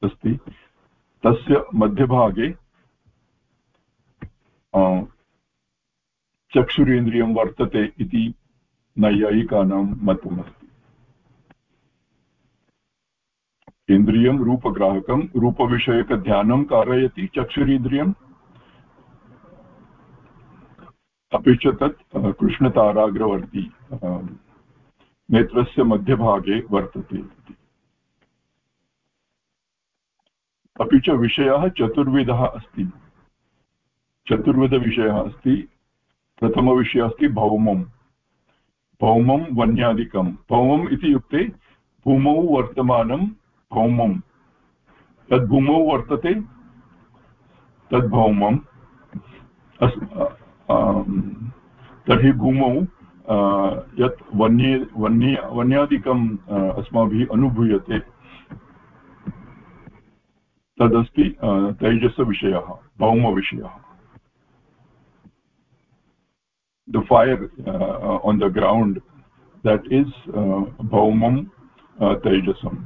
अस्ति तस्य मध्यभागे चक्षुरेन्द्रियं वर्तते इति नैयायिकानां मतमस्ति इन्द्रियं रूपग्राहकं रूपविषयकध्यानं कारयति चक्षुरिन्द्रियम् अपि च तत् कृष्णताराग्रवर्ती नेत्रस्य मध्यभागे वर्तते अपि च विषयः चतुर्विधः अस्ति। चतुर्विधविषयः अस्ति। प्रथमविषयः अस्ति भौमम्। भौमं वन्यादिकं। भौमम् इति युक्ते भूमौ वर्तमानं भौमं तद्भूमौ वर्तते। तद्भौमम्। अस् तर्हि भूमौ यत् वन्ये वन्ये वन्यादिकम् अस्माभिः अनुभूयते। तदस्ति तैजसविषयः on the ground that is uh, bhaumam uh, tejasam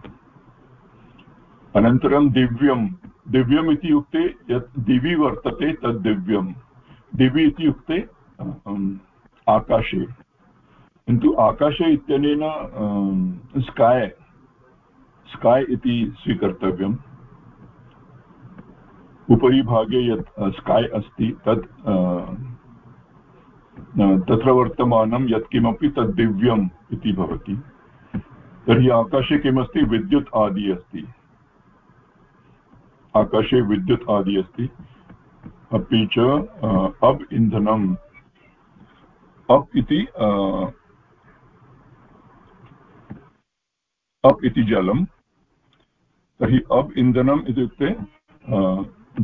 अनन्तरं दिव्यं दिव्यम् इत्युक्ते यत् वर्तते तद् दिव्यं दिवि इत्युक्ते आकाशे। किन्तु आकाश इत्यनेन स्काय् स्काय् इति स्वीकर्तव्यम्। उपरि भागे यत् स्काय् अस्ति, तत् तत्र वर्तमानं यत्किमपि तद् दिव्यम् इति भवति। तर्हि आकाशे किमस्ति? विद्युत् आदि अस्ति। आकाशे विद्युत् आदि अस्ति। अपि च अब् इन्धनम् अप् इति अब इति जलम्। तर्हि अब् इंधनम इत्युक्ते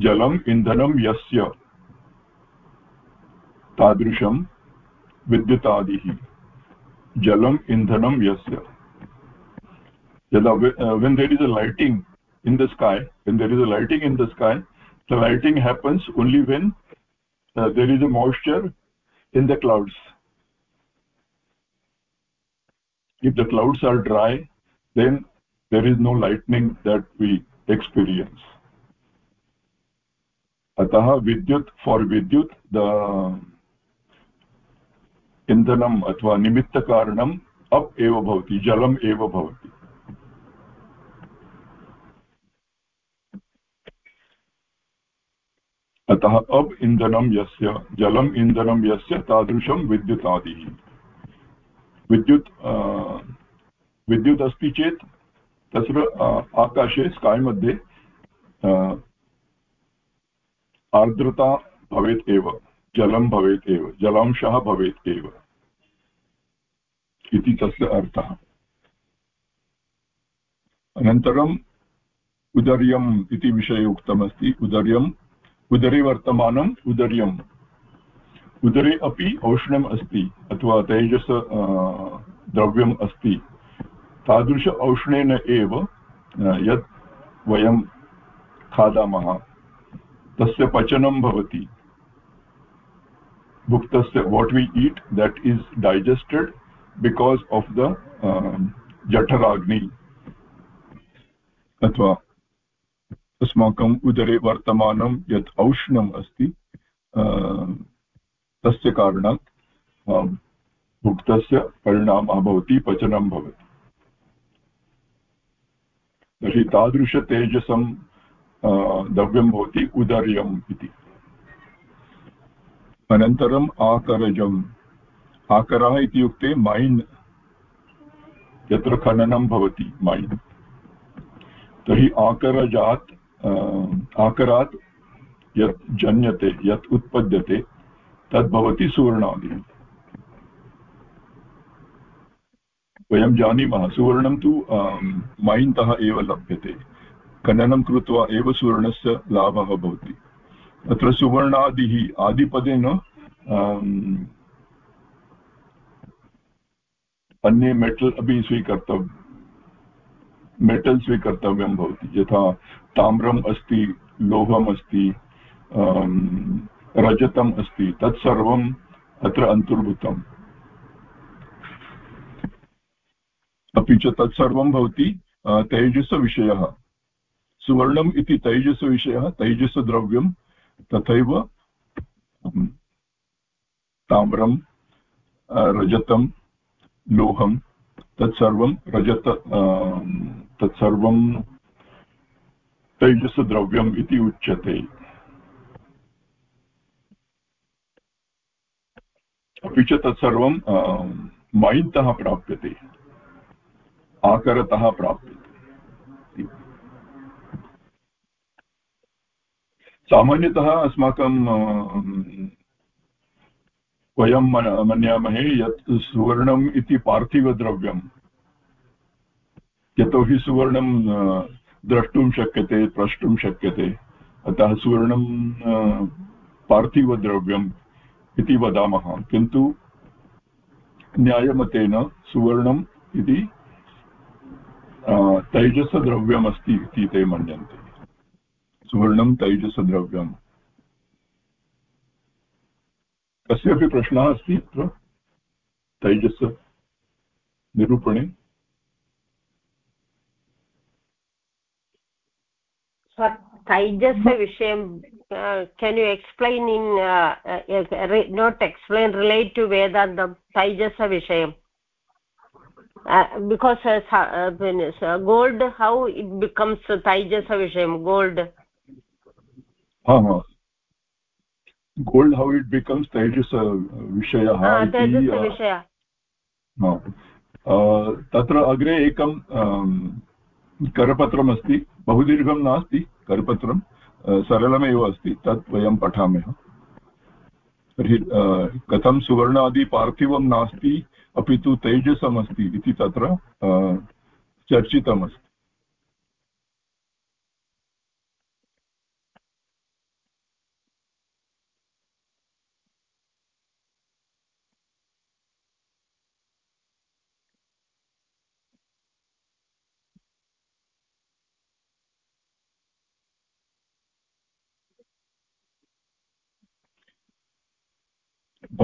जलम् इन्धनं यस्य तादृशं विद्युतादिः। जलम् इन्धनं यस्य। यदा when there is a lighting in the sky when there is a lighting in the sky the lighting happens only when there is a moisture in the clouds if the clouds are dry then there is no lightning that we experience. Atah vidyut for vidyut, the इन्धनम् अथवा निमित्तकारणम् up एव भवति जलम् एव भवति अतः अब् इन्धनं यस्य जलम् इन्धनं यस्य तादृशं विद्युतादिः विद्युत् विद्युत् अस्ति चेत् तत्र आकाशे स्काय् मध्ये आर्द्रता भवेत् एव जलं भवेत् एव, जलांशः भवेत् एव, इति तस्य अर्थः। अनन्तरम् उदर्यम् इति विषये उक्तमस्ति। उदर्यम्, उदरे वर्तमानम्, उदर्यम्। उदरे अपि औष्ण्यम् अस्ति, अथवा तेजस द्रव्यम् अस्ति। तादृश औष्णेन एव यत् वयं खादामः। तस्य पचनं भवति। what we eat that is digested because of the um, जठराग्नि। अथवा अस्माकम् उदरे वर्तमानं यत् औष्ण्यम् अस्ति तस्य कारणात् भुक्तस्य परिणामः भवति पचनं भवति। तर्हि तादृशतेजसं द्रव्यं भवति, उदर्यम् इति। अनन्तरम् आकरजम्। आकरः इत्युक्ते मैन्। यत्र खननं भवति, मैन्। तर्हि आकरजात् आकरात् यत् जन्यते, यत् उत्पद्यते तद् भवति सुवर्णादि। वयं जानीमः, सुवर्णं तु मैन्तः एव लभ्यते। खननं कृत्वा एव सुवर्णस्य लाभः भवति। अत्र सुवर्णादिः, आदिपदेन अन्ये मेटल् अपि स्वीकर्तव्यं मेटल् स्वीकर्तव्यं भवति। यथा ताम्रम् अस्ति, लोहम् अस्ति रजतम् अस्ति, तत्सर्वम् अत्र अन्तर्भूतम्। अपि च तत्सर्वं भवति तैजसविषयः। सुवर्णम् इति तैजसविषयः, तैजसद्रव्यं तथैव ताम्रं रजतं लोहं, तत्सर्वं रजत तत्सर्वं तैजसद्रव्यम् इति उच्यते। अपि च तत्सर्वं मैन्तः प्राप्यते। आकरतः प्राप्यते सामान्यतः अस्माकं वयं मन्यामहे यत् सुवर्णम् इति पार्थिवद्रव्यम्। यतोहि सुवर्णं द्रष्टुं शक्यते, प्रष्टुं शक्यते, अतः सुवर्णं पार्थिवद्रव्यम् इति वदामः। किन्तु न्यायमतेन सुवर्णम् इति तैजसद्रव्यमस्ति इति ते मन्यन्ते सुवर्णं तैजसद्रव्यम् कस्यापि प्रश्नः अस्ति अत्र तैजस निरूपणे तैजसविषयं can you explain in not explain relate to Vedantam तैजसविषयं because gold how it becomes तैजसविषयं gold gold how it becomes तैजस विषयः तत्र अग्रे एकं करपत्रमस्ति बहु दीर्घं नास्ति करपत्रं सरलमेव अस्ति तत् वयं पठामः तर्हि कथं सुवर्णादि पार्थिवं नास्ति अपि तु तैजसमस्ति इति तत्र चर्चितमस्ति।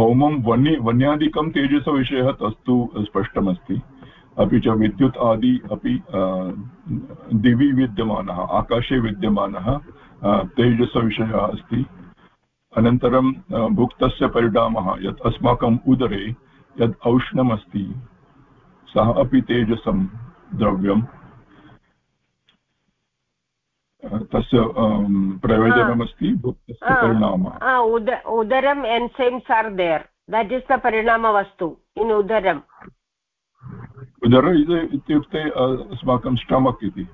भौमं वन्य वन्यादिकं तेजसविषयः तस्तु स्पष्टमस्ति। अपि च विद्युत् आदि अपि दिवि विद्यमानः, आकाशे विद्यमानः तेजसविषयः अस्ति। अनन्तरं भुक्तस्य परिणामः, यत् अस्माकम् उदरे यद् औष्णमस्ति, सः अपि तेजसं द्रव्यम्। तस्य प्रयोजनमस्ति उदरम् enzymes are there that is the परिणामवस्तु in उदरम् उदर इत्युक्ते अस्माकं स्टमक् इति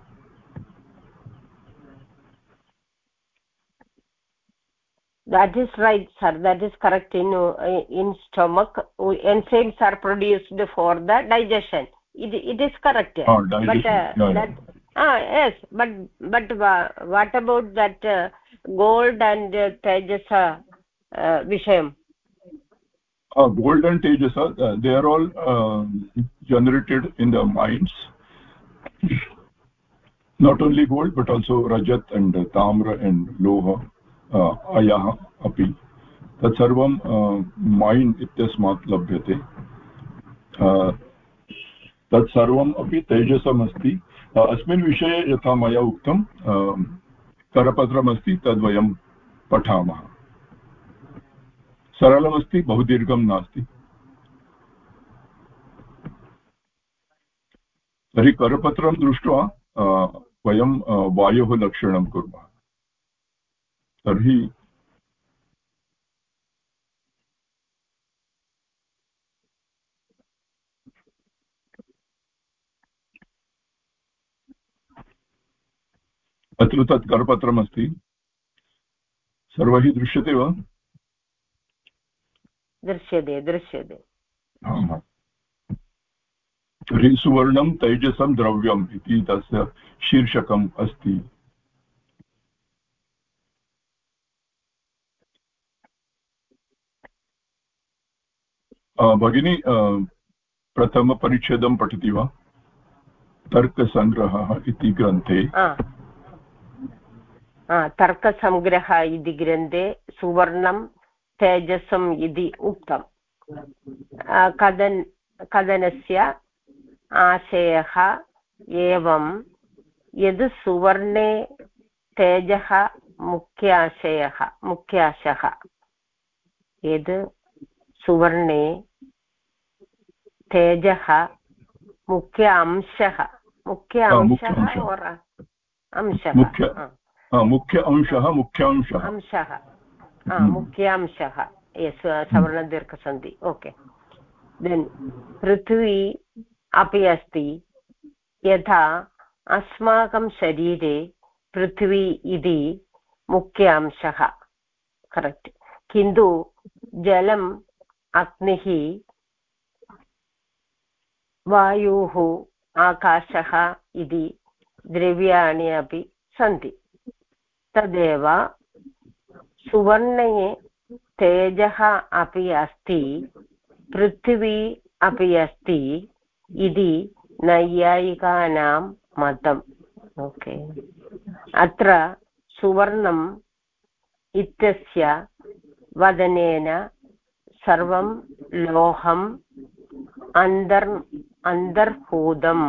that is right sir that is correct in uh, in stomach enzymes are produced for the digestion it, it is correct oh, but uh, yeah, that yeah ah yes but but uh, what about that uh, gold and uh, tejasa uh, vishayam uh, gold and tejasa uh, they are all uh, generated in the mines not only gold but also rajat and uh, tamra and loha uh, ayah api तत्सर्वं mine इत्यस्मात् लभ्यते तत्सर्वम् अपि तेजसमस्ति अस्मिन् विषये यथा मया उक्तं करपत्रमस्ति तद्वयं पठामः। सरलमस्ति बहु दीर्घं नास्ति। तर्हि करपत्रं दृष्ट्वा वयं वायोः लक्षणं कुर्मः। तर्हि अत्र तत् करपत्रमस्ति। सर्वैः दृश्यते वा? दृश्यते दृश्यते। तर्हि सुवर्णं तैजसं द्रव्यम् इति तस्य शीर्षकम् अस्ति। भगिनी प्रथमपरिच्छेदं पठति वा? तर्कसङ्ग्रहः इति ग्रन्थे। तर्कसङ्ग्रह इति ग्रन्थे सुवर्णं तेजसम् इति उक्तं कदन् कथनस्य आशयः एवं यद् सुवर्णे तेजः मुख्याशयः मुख्याशः यद् सुवर्णे तेजः मुख्य अंशः मुख्य अंशः अंशः मुख्य अंशः मुख्यांशः अंशः। मुख्यांशः यस् सवर्णदीर्घसन्धि। ओके। देन् पृथ्वी अपि अस्ति। यथा अस्माकं शरीरे पृथ्वी इति मुख्य अंशः। करेक्ट् किन्तु जलम् अग्निः वायुः आकाशः इति द्रव्याणि अपि सन्ति। तदेव सुवर्णे तेजः अपि अस्ति पृथिवी अपि अस्ति इति नैयायिकानां मतम् ओके। अत्र सुवर्णम् इत्यस्य वदनेन सर्वं लोहम् अन्तर् अन्तर्भूतम्।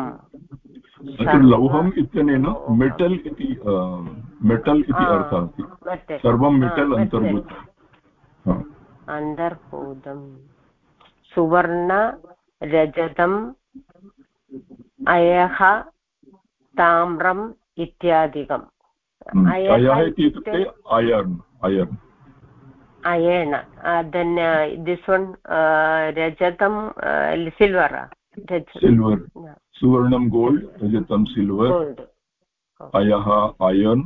लौहम् इत्यनेन मेटल् इति मेटल् इति अर्थः अस्ति सर्वं मेटल् अन्तर्भूतम् अन्तर्भूतम् सुवर्ण रजतम् अयः ताम्रम् इत्यादिकम्। हम्म, अयः इत्युक्ते अयर्न् अयर्न् अयेण देन् दिस् वन् रजतं सिल्वर्। सिल्वर्। सुवर्णं गोल्ड् रजतं silver. अयः iron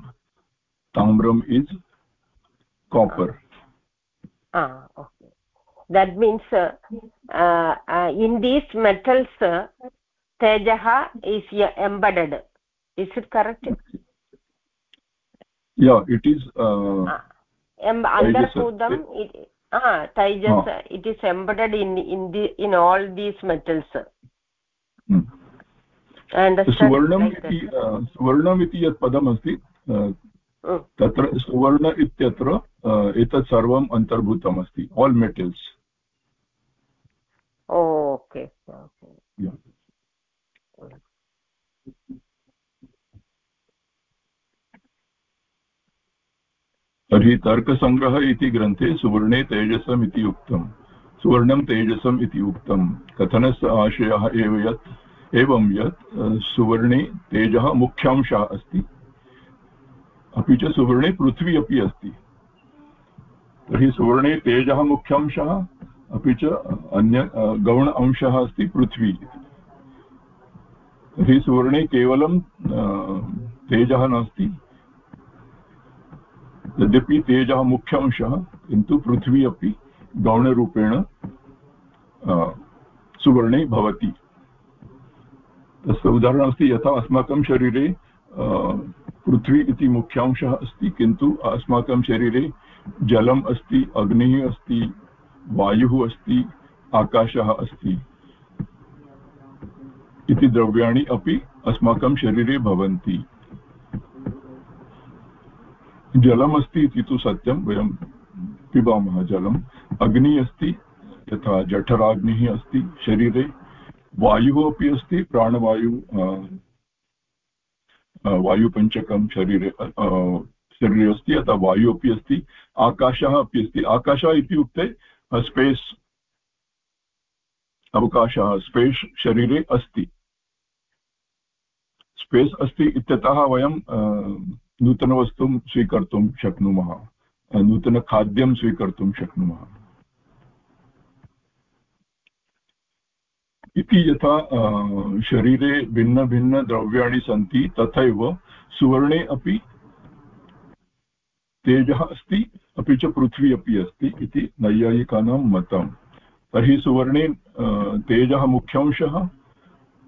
ताम्रम् is copper that means uh, uh, in these metals uh, tejah is embedded is it correct yeah it is uh, uh, em underpudam it ah tejas uh, it is embedded in in the in all these metals hmm. सुवर्णम् इति सुवर्णम् इति यत् पदमस्ति तत्र सुवर्ण इत्यत्र एतत् सर्वम् अन्तर्भूतमस्ति आल् मेटल्स् ओके. तर्हि तर्कसङ्ग्रहः इति ग्रन्थे सुवर्णे तेजसम् इति उक्तम्। सुवर्णं तेजसम् इति उक्तं कथनस्य आशयः एव यत् एवं यत् सुवर्णे तेजः मुख्यांशः अस्ति। अपि च सुवर्णे पृथ्वी अपि अस्ति। तर्हि सुवर्णे तेजः मुख्यांशः, अपि च अन्य गौण अंशः अस्ति पृथ्वी। तर्हि सुवर्णे केवलं तेजः नास्ति। यद्यपि तेजः मुख्य अंशः किन्तु पृथ्वी अपि गौणरूपेण सुवर्णे भवति। तस्य उदाहरणमस्ति, यथा अस्माकं शरीरे पृथ्वी इति मुख्यांशः अस्ति, किन्तु अस्माकं शरीरे जलम् अस्ति, अग्निः अस्ति, वायुः अस्ति, आकाशः अस्ति इति द्रव्याणि अपि अस्माकं शरीरे भवन्ति। जलमस्ति इति तु सत्यं, वयं पिबामः जलम्। अग्निः अस्ति, यथा जठराग्निः अस्ति शरीरे। वायुः अपि अस्ति, प्राणवायु वायुपञ्चकं शरीरे शरीरे अस्ति, अतः वायुः अपि अस्ति, आकाशः अपि अस्ति। आकाशः इत्युक्ते स्पेस् अवकाशः स्पेस् शरीरे अस्ति। स्पेस् अस्ति इत्यतः वयं नूतनवस्तुं स्वीकर्तुं शक्नुमः नूतनखाद्यं स्वीकर्तुं शक्नुमः। इति यथा शरीरे भिन्नभिन्नद्रव्याणि सन्ति, तथैव सुवर्णे अपि तेजः अस्ति, अपि च पृथ्वी अपि अस्ति इति नैयायिकानां मतम् तर्हि सुवर्णे तेजः मुख्यांशः,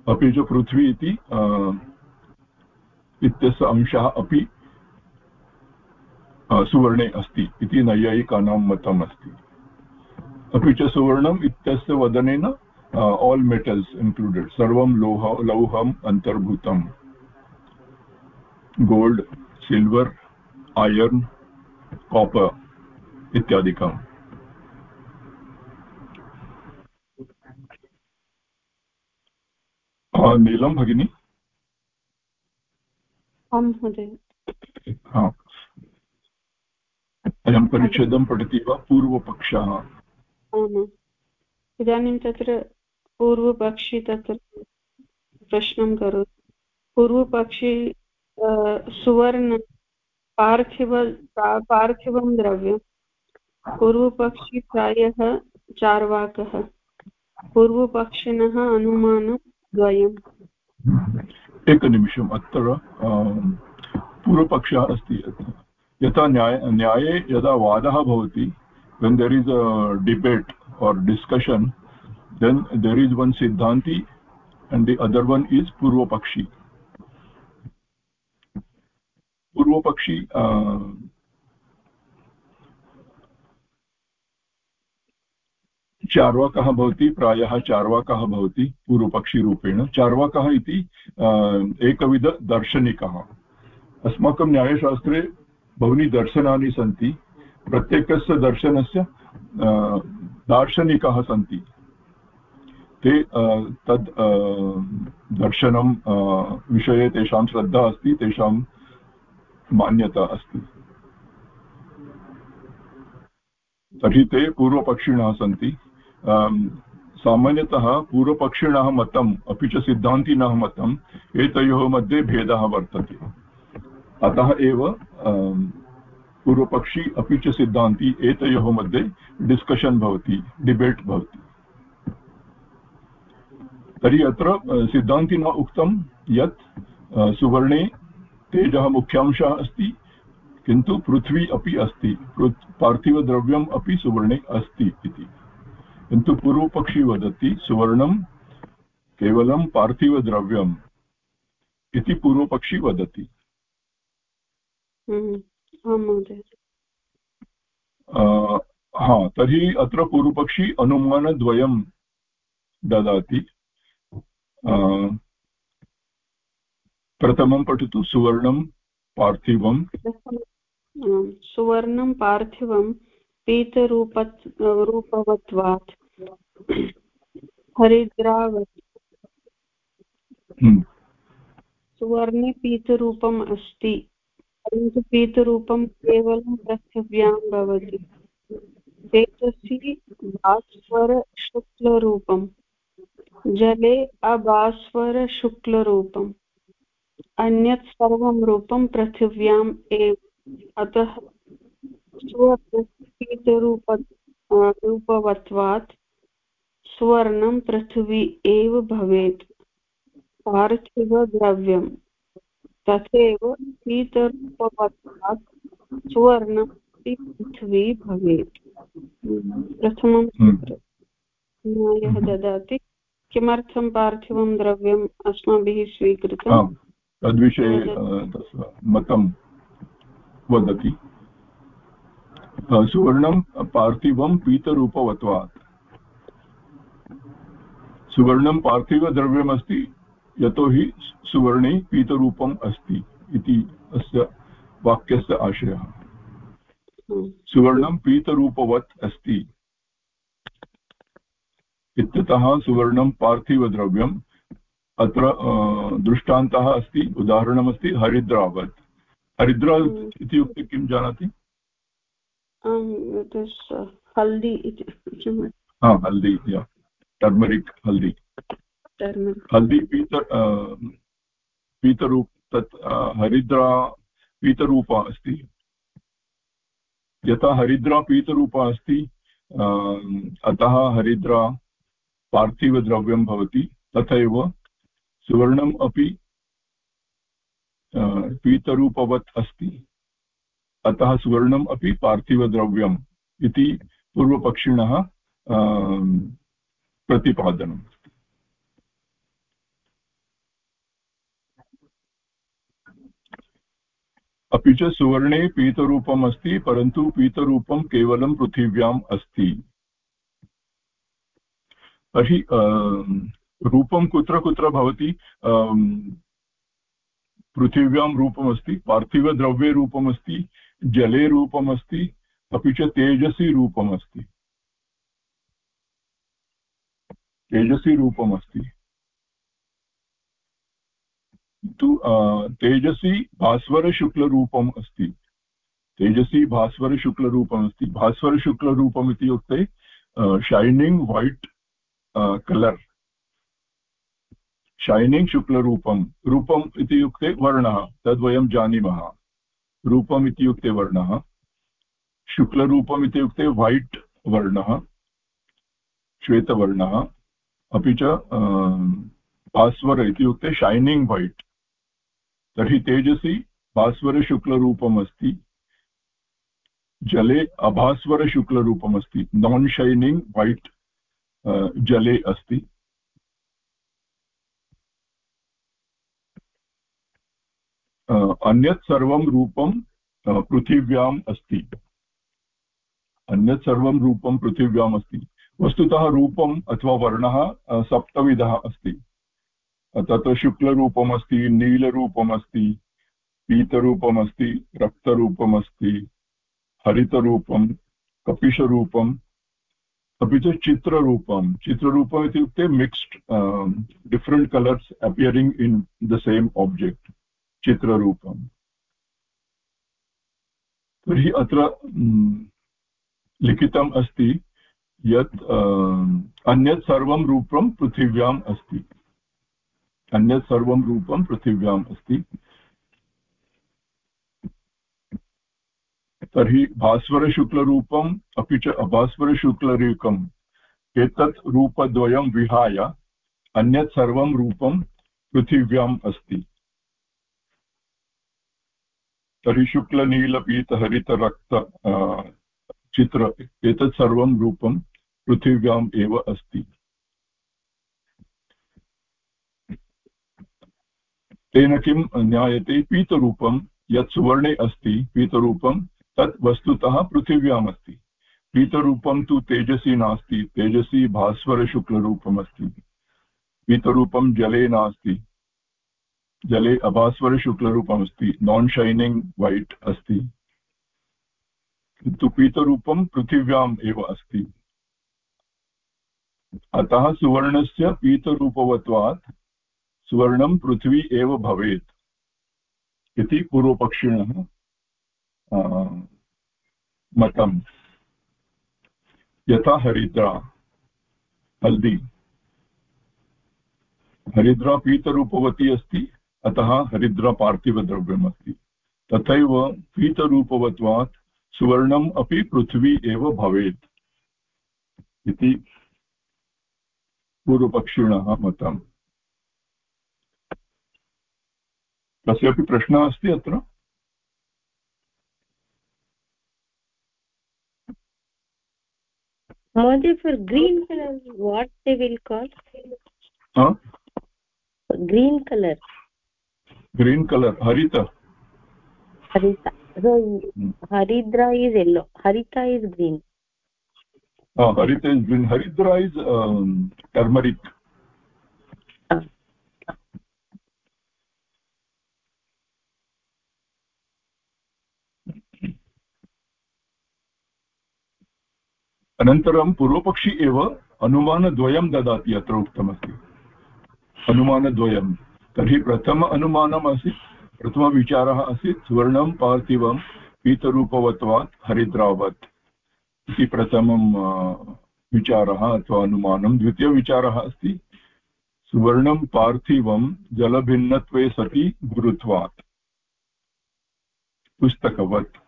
अपि च पृथ्वी इति इत्यस्य अंशः अपि सुवर्णे अस्ति इति नैयायिकानां मतम् अस्ति अपि च सुवर्णम् इत्यस्य वदनेन आल् मेटल्स् इन्क्लूडेड् सर्वं लोह लौहम् अन्तर्भूतम् गोल्ड् सिल्वर् आयर्न् कापर् इत्यादिकम् नीलं भगिनि अयं परिच्छेदं पठति वा पूर्वपक्षः इदानीं तत्र पूर्वपक्षी तत्र प्रश्नं करोति। पूर्वपक्षी सुवर्ण, पार्थिव पार्थिवं द्रव्यं। पूर्वपक्षी प्रायः चार्वाकः। पूर्वपक्षिणः अनुमानं द्वयम् एकनिमिषम्, अत्र पूर्वपक्षः अस्ति। यथा न्याय, न्याये यदा वादः भवति, when there is a debate or discussion then there is one siddhanti and the other one is purva pakshi purva pakshi uh, चार्वाकः भवति प्रायः चार्वाकः भवति पूर्वपक्षिरूपेण चार्वाकः इति एकविधदर्शनिकः अस्माकं न्यायशास्त्रे बहूनि दर्शनानि सन्ति प्रत्येकस्य दर्शनस्य दार्शनिकाः सन्ति ते तद् दर्शनं विषये तेषां श्रद्धा अस्ति, तेषां मान्यता अस्ति। तर्हि ते पूर्वपक्षिणः सन्ति। सामान्यतः पूर्वपक्षिणः मतम्, अपि च सिद्धान्तिनः मतम्, एतयोः मध्ये भेदः वर्तते। अतः एव पूर्वपक्षी, अपि च सिद्धान्ति, एतयोः मध्ये डिस्कशन् भवति, डिबेट् भवति। तर्हि अत्र सिद्धान्तिना उक्तं यत् सुवर्णे तेजः मुख्यांशः अस्ति किन्तु पृथ्वी अपि अस्ति पार्थिवद्रव्यम् अपि सुवर्णे अस्ति इति। किन्तु पूर्वपक्षी वदति सुवर्णं केवलं पार्थिवद्रव्यम् इति पूर्वपक्षी वदति। हम्म, हा तर्हि अत्र पूर्वपक्षी अनुमानद्वयं ददाति। प्रथमं पठतु सुवर्णं पार्थिवं सुवर्णं पार्थिवं पीतरूप रूपवत्वात् हरिद्रावत्। सुवर्णे पीतरूपम् अस्ति परन्तु पीतरूपं केवलं पृथिव्यां भवति तेजसि भास्वरशुक्लरूपम् जले अभास्वरशुक्लरूपम् अन्यत् सर्वं रूपं पृथिव्याम् एव। अतः स्वपीतरूप रूपवत्वात् स्वर्णं पृथिवी एव भवेत्। पार्थिवद्रव्यम्। तथैव शीतरूपवत्वात् सुवर्णमपि पृथ्वी भवेत्। प्रथमं हम्म। न्यायः ददाति। किमर्थं पार्थिवं द्रव्यम् अस्माभिः स्वीकृतं? तद्विषये मतं वदति। सुवर्णं पार्थिवं पीतरूपवत्वात्। सुवर्णं पार्थिवद्रव्यमस्ति यतोहि सुवर्णे पीतरूपम् अस्ति इति अस्य वाक्यस्य आशयः। सुवर्णं पीतरूपवत् अस्ति। इत्यतः सुवर्णं पार्थिवद्रव्यम् अत्र दृष्टान्तः अस्ति उदाहरणमस्ति हरिद्रावत्। हरिद्रा हम्म। इत्युक्ते किं जानाति? हल्दि हल्दि टर्मरिक् हल्दि। हल्दि पीत पीतरूप तत् हरिद्रा पीतरूपा अस्ति। यथा हरिद्रा पीतरूपा अस्ति अतः हरिद्रा पार्थिवद्रव्यं भवति, तथैव सुवर्णम् अपि पीतरूपवत् अस्ति। अतः सुवर्णम् अपि पार्थिवद्रव्यम् इति पूर्वपक्षिणः प्रतिपादनम् अपि च सुवर्णे पीतरूपम् अस्ति परन्तु पीतरूपं केवलं पृथिव्याम् अस्ति। तर्हि रूपं कुत्र कुत्र भवति? पृथिव्यां रूपमस्ति पार्थिवद्रव्ये रूपमस्ति जले रूपमस्ति, अपि च तेजसि रूपमस्ति। तेजसि रूपमस्ति। तु तेजसि भास्वरशुक्लरूपम् अस्ति। तेजसि भास्वरशुक्लरूपम् अस्ति भास्वरशुक्लरूपम् इत्युक्ते शैनिङ्ग् वैट् कलर् शैनिङ्ग् शुक्लरूपं रूपम् इत्युक्ते वर्णः तद्वयं जानीमः रूपम् इत्युक्ते वर्णः शुक्लरूपम् इत्युक्ते वैट् वर्णः श्वेतवर्णः अपि च भास्वर इत्युक्ते शैनिङ्ग् वैट् तर्हि तेजसि भास्वरशुक्लरूपम् अस्ति जले अभास्वरशुक्लरूपमस्ति नान् शैनिङ्ग् वैट् जले अस्ति। अन्यत् सर्वं रूपं पृथिव्याम् अस्ति। अन्यत् सर्वं रूपं पृथिव्याम् अस्ति। वस्तुतः रूपम् अथवा वर्णः सप्तविधः अस्ति। तत्र शुक्लरूपमस्ति नीलरूपमस्ति पीतरूपमस्ति रक्तरूपमस्ति हरितरूपं कपिशरूपम् अपि च चित्ररूपं चित्ररूपम् इत्युक्ते mixed different colours appearing in the same object चित्ररूपम्। तर्हि अत्र लिखितम् अस्ति यत् अन्यत् सर्वं रूपं पृथिव्याम् अस्ति। अन्यत् सर्वं रूपं पृथिव्याम् अस्ति। तर्हि भास्वरशुक्लरूपम् अपि च अभास्वरशुक्लरूपम् एतत् रूपद्वयं विहाय अन्यत् सर्वं रूपं पृथिव्याम् अस्ति। तर्हि शुक्लनीलपीतहरितरक्त चित्र, एतत् सर्वं रूपं पृथिव्याम् एव अस्ति। तेन किं ज्ञायते पीतरूपं, यत् सुवर्णे अस्ति, पीतरूपं तत् वस्तुतः पृथिव्याम् अस्ति पीतरूपं तु तेजसी नास्ति, तेजसी भास्वरशुक्लरूपमस्ति। पीतरूपं जले नास्ति, जले अभास्वरशुक्लरूपमस्ति नान् शैनिङ्ग् वैट् अस्ति। किन्तु पीतरूपं पृथिव्याम् एव अस्ति। अतः सुवर्णस्य पीतरूपवत्वात् सुवर्णं पृथ्वी एव भवेत् इति पूर्वपक्षिणः मतं यथा हरिद्रा, हल्दी। हरिद्रा पीतरूपवती अस्ति, अतः हरिद्रा पार्थिवद्रव्यम् अस्ति तथैव पीतरूपवत्वात् सुवर्णम् अपि पृथ्वी एव भवेत् इति पूर्वपक्षिणः मतम् कस्यापि प्रश्नः अस्ति अत्र? Modi, for green color, what they will call? Huh? Green color. Green color, Harita. Harita. So, hmm. Haridra is yellow. Harita is green. Oh, Harita is green. Haridra is um, turmeric. अनन्तरं पूर्वपक्षी एव अनुमानद्वयं ददाति अत्र उक्तमस्ति। अनुमानद्वयं। तर्हि प्रथम अनुमानम् आसीत्, प्रथमविचारः आसीत्, स्वर्णं, पार्थिवं, पीतरूपवत्वात्, हरिद्रावत्। इति प्रथमं विचारः अथवा अनुमानं द्वितीयविचारः अस्ति, सुवर्णं, पार्थिवं, जलभिन्नत्वे सति गुरुत्वात्। पुस्तकवत्।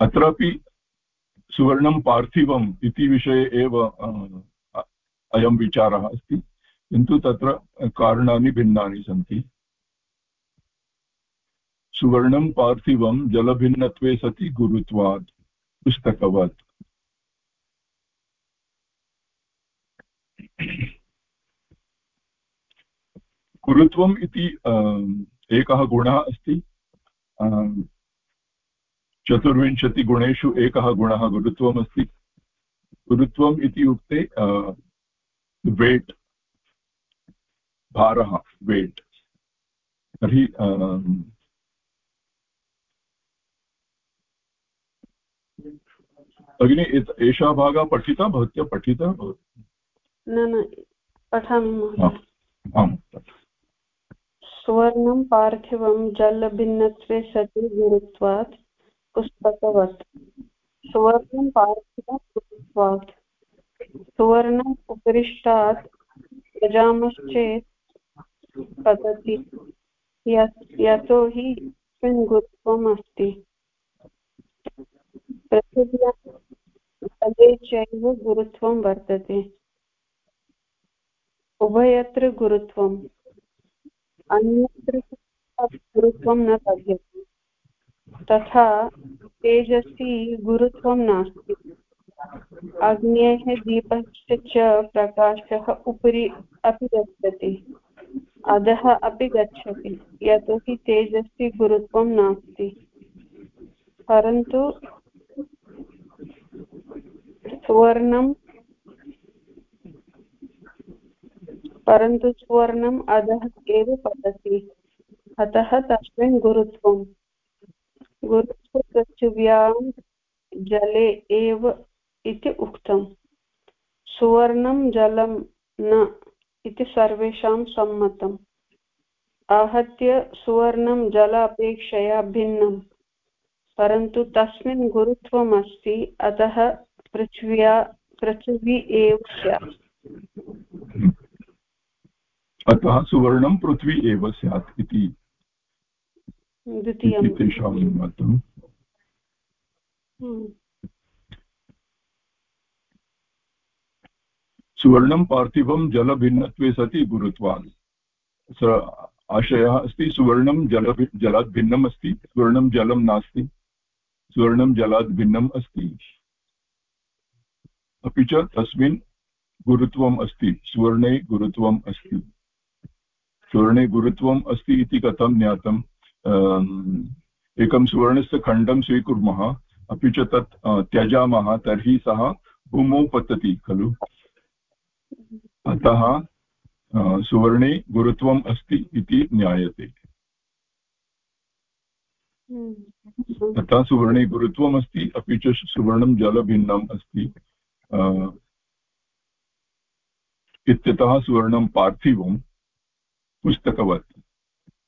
अत्रापि सुवर्णं पार्थिवम् इति विषये एव अयं विचारः अस्ति। किन्तु तत्र कारणानि भिन्नानि सन्ति। सुवर्णं पार्थिवं जलभिन्नत्वे सति गुरुत्वात्, पुस्तकवत्। गुरुत्वम् इति एकः गुणः अस्ति। चतुर्विंशतिगुणेषु एकः गुणः गुरुत्वमस्ति। गुरुत्वम् इति उक्ते वेट् भारः वेट् तर्हि भगिनि एषा भागः पठिता भवत्या पठिता न न पठामि आम् सुवर्णं पार्थिवं जलभिन्नत्वे सति गुरुत्वात्। पुस्तकवत्। सुवर्णं पार्थिवत्वात् सुवर्णम् उपरिष्टात् पतति। यतो हि चैव गुरुत्वं वर्तते। उभयत्र गुरुत्वम्। अन्यत्र गुरुत्वं न लभ्यते। तथा तेजसि गुरुत्वं नास्ति। अग्नेः दीपस्य च प्रकाशः उपरि अपि गच्छति। अधः अपि गच्छति, यतोहि तेजसि गुरुत्वं नास्ति। परन्तु सुवर्णं, परन्तु सुवर्णम् अधः एव पतति। अतः तस्मिन् गुरुत्वं गुरुत्वपृथिव्यां जले एव इति उक्तम्। सुवर्णं जलं न इति सर्वेषां सम्मतम्। आहत्य सुवर्णं जल अपेक्षया भिन्नम्। परन्तु तस्मिन् गुरुत्वम् अस्ति अतः पृथिव्या पृथिवी एव स्यात्। अतः सुवर्णं पृथ्वी एव स्यात् इति द्वितीयं। तेषां हम्म। सुवर्णं पार्थिवं जलभिन्नत्वे सति गुरुत्वात्। स आशयः अस्ति सुवर्णं जल जलात् भिन्नम् अस्ति सुवर्णं जलं नास्ति सुवर्णं जलात् भिन्नम् अस्ति। अपि च तस्मिन् गुरुत्वम् अस्ति सुवर्णे गुरुत्वम् अस्ति। सुवर्णे गुरुत्वम् अस्ति इति कथं ज्ञातम्? एकं सुवर्णस्य खण्डं स्वीकुर्मः, अपि च तत् त्यजामः, तर्हि सः भूमौ पतति, खलु? अतः सुवर्णे गुरुत्वम् अस्ति इति ज्ञायते। अतः सुवर्णे गुरुत्वम् अस्ति, अपि च सुवर्णं जलभिन्नम् अस्ति। इत्यतः सुवर्णं पार्थिवं पुस्तकवत्।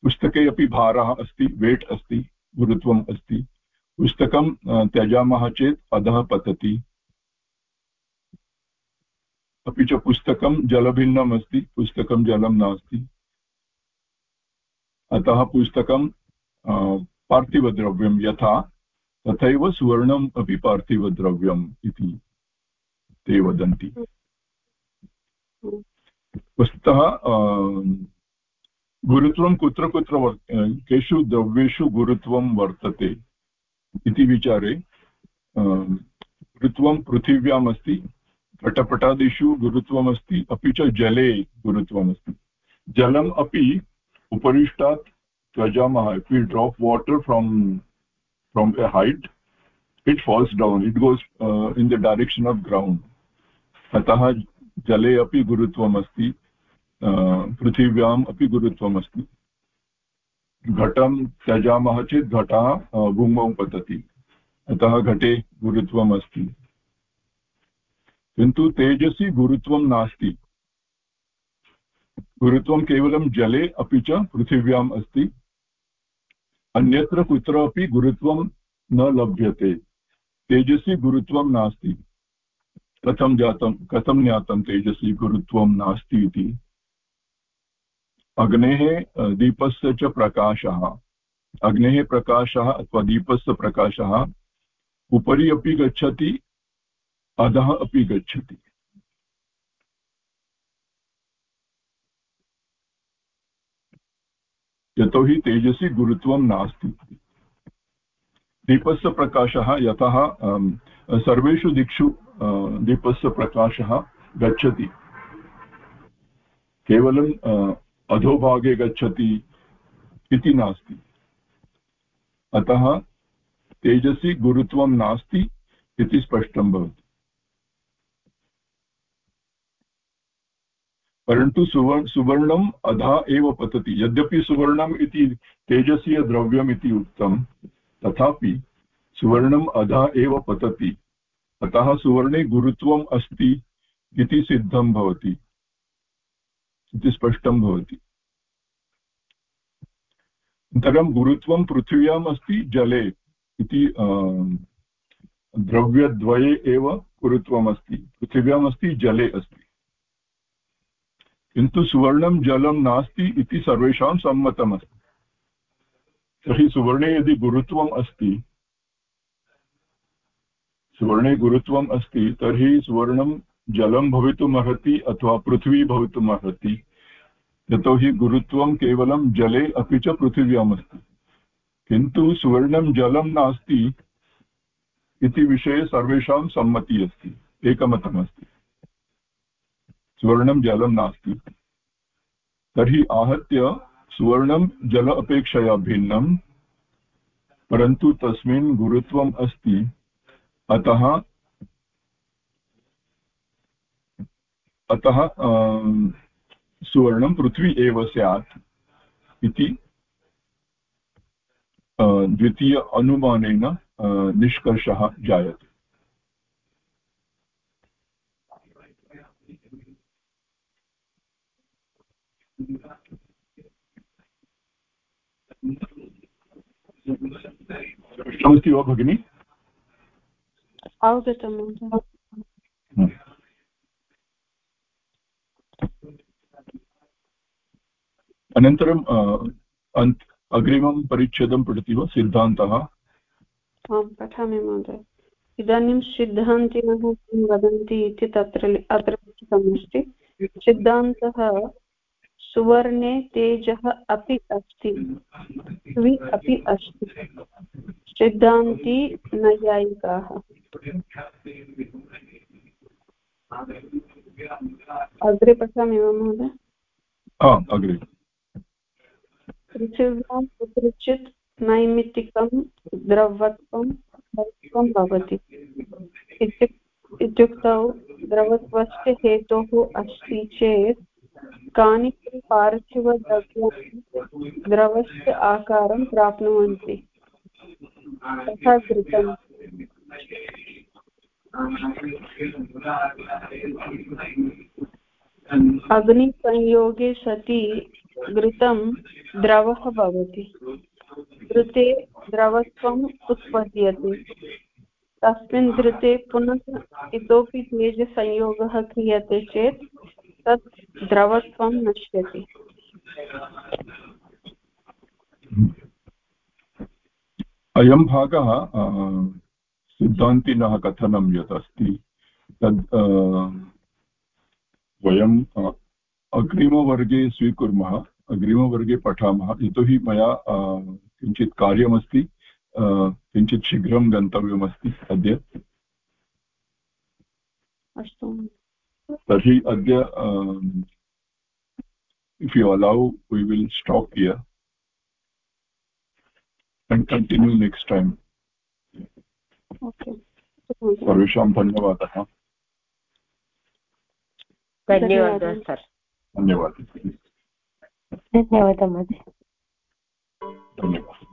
पुस्तके अपि भारः अस्ति वेट् अस्ति गुरुत्वम् अस्ति। पुस्तकं त्यजामः चेत् अधः पतति। अपि च पुस्तकं जलभिन्नम् अस्ति पुस्तकं जलं नास्ति। अतः पुस्तकं पार्थिवद्रव्यं यथा तथैव सुवर्णम् अपि पार्थिवद्रव्यम् इति ते वदन्ति। वस्तुतः गुरुत्वं कुत्र कुत्र केषु द्रव्येषु गुरुत्वं वर्तते इति विचारे गुरुत्वं पृथिव्याम् अस्ति पटपटादिषु गुरुत्वमस्ति, अपि च जले गुरुत्वमस्ति। जलम् अपि उपरिष्टात् त्यजामः if we drop water from from a height it falls down it goes in the direction of ground अतः जले अपि गुरुत्वमस्ति। पृथिव्याम् अपि गुरुत्वमस्ति। घटं त्यजामः चेत् घटः भूमौ पतति। अतः घटे गुरुत्वम् अस्ति किन्तु तेजसि गुरुत्वं नास्ति। गुरुत्वं केवलं जले अपि च पृथिव्याम् अस्ति। अन्यत्र कुत्रापि गुरुत्वं न लभ्यते। तेजसि गुरुत्वं नास्ति। कथं जातं, कथं ज्ञातं तेजसि गुरुत्वं नास्ति इति? अग्नेः दीपस्य च प्रकाशः। अग्नेः प्रकाशः अथवा दीपस्य प्रकाशः उपरि अपि गच्छति, अधः अपि गच्छति। यतोहि तेजसि गुरुत्वं नास्ति। दीपस्य प्रकाशः यतः सर्वेषु दिक्षु दीपस्य प्रकाशः गच्छति। केवलं अधोभागे गच्छति इति नास्ति। अतः तेजसि गुरुत्वं नास्ति इति स्पष्टं भवति। परन्तु सुवर्ण सुवर्णम् अधा एव पतति। यद्यपि सुवर्णम् इति तेजसीयद्रव्यम् इति उक्तं, तथापि सुवर्णम् अधा एव पतति। अतः सुवर्णे गुरुत्वम् अस्ति इति सिद्धं भवति। इति स्पष्टं भवति। अनन्तरं गुरुत्वं पृथिव्याम् अस्ति जले इति द्रव्यद्वये एव गुरुत्वमस्ति। पृथिव्यामस्ति, जले अस्ति। किन्तु सुवर्णं जलं नास्ति इति सर्वेषां सम्मतमस्ति। तर्हि सुवर्णे यदि गुरुत्वम् अस्ति, सुवर्णे गुरुत्वम् अस्ति, तर्हि सुवर्णं जलं भवितुम् अथवा पृथ्वी भवितुम् अर्हति। यतोहि गुरुत्वं केवलं जले अपि च पृथिव्याम् अस्ति किन्तु सुवर्णं जलं नास्ति इति विषये सर्वेषां सम्मतिः अस्ति, एकमतमस्ति। सुवर्णं जलं नास्ति। तर्हि आहत्य सुवर्णं जल अपेक्षया भिन्नं, परन्तु तस्मिन् गुरुत्वम् अस्ति। अतः अतः सुवर्णं पृथ्वी एव स्यात् इति द्वितीय अनुमानेन निष्कर्षः जायते। दृष्टमस्ति वा भगिनि। अवगतं अनन्तरं अग्रिमं परिच्छेदं पठति वा? सिद्धान्तः? आं पठामि महोदय। इदानीं सिद्धान्तिनः किं वदन्ति इति तत्र अत्र लिखितमस्ति। सिद्धान्तः सुवर्णे तेजः अपि अस्ति। द्वि अपि अस्ति। सिद्धान्ति नैयायिकाः। अग्रे पठामि वा महोदय? अग्रे। पृथिव्यां कुत्रचित् नैमित्तिकं द्रवत्वं द्रवत्वं भवति। इत्युक्तौ द्रवत्वस्य हेतोः अस्ति चेत् कानिचन पार्थिवद्रव्याणि द्रवस्य आकारं प्राप्नुवन्ति। तथा घृतम् अग्निसंयोगे सति घृतं द्रवः भवति। घृते द्रवत्वम् उत्पद्यते। तस्मिन् घृते पुनः इतोपि तेजसंयोगः क्रियते चेत् तत् द्रवत्वं नश्यति। अयं भागः सिद्धान्तिनः कथनं यत् अस्ति तद् वयम् अग्रिमवर्गे स्वीकुर्मः अग्रिमवर्गे पठामः। यतोहि मया किञ्चित् कार्यमस्ति किञ्चित् शीघ्रं गन्तव्यमस्ति अद्य। अस्तु। adya um, if you allow we will stop here and continue next time. Okay. सर्वेषां धन्यवादः। धन्यवादः सर् धन्यवादः। धन्यवादः महोदय धन्यवादः।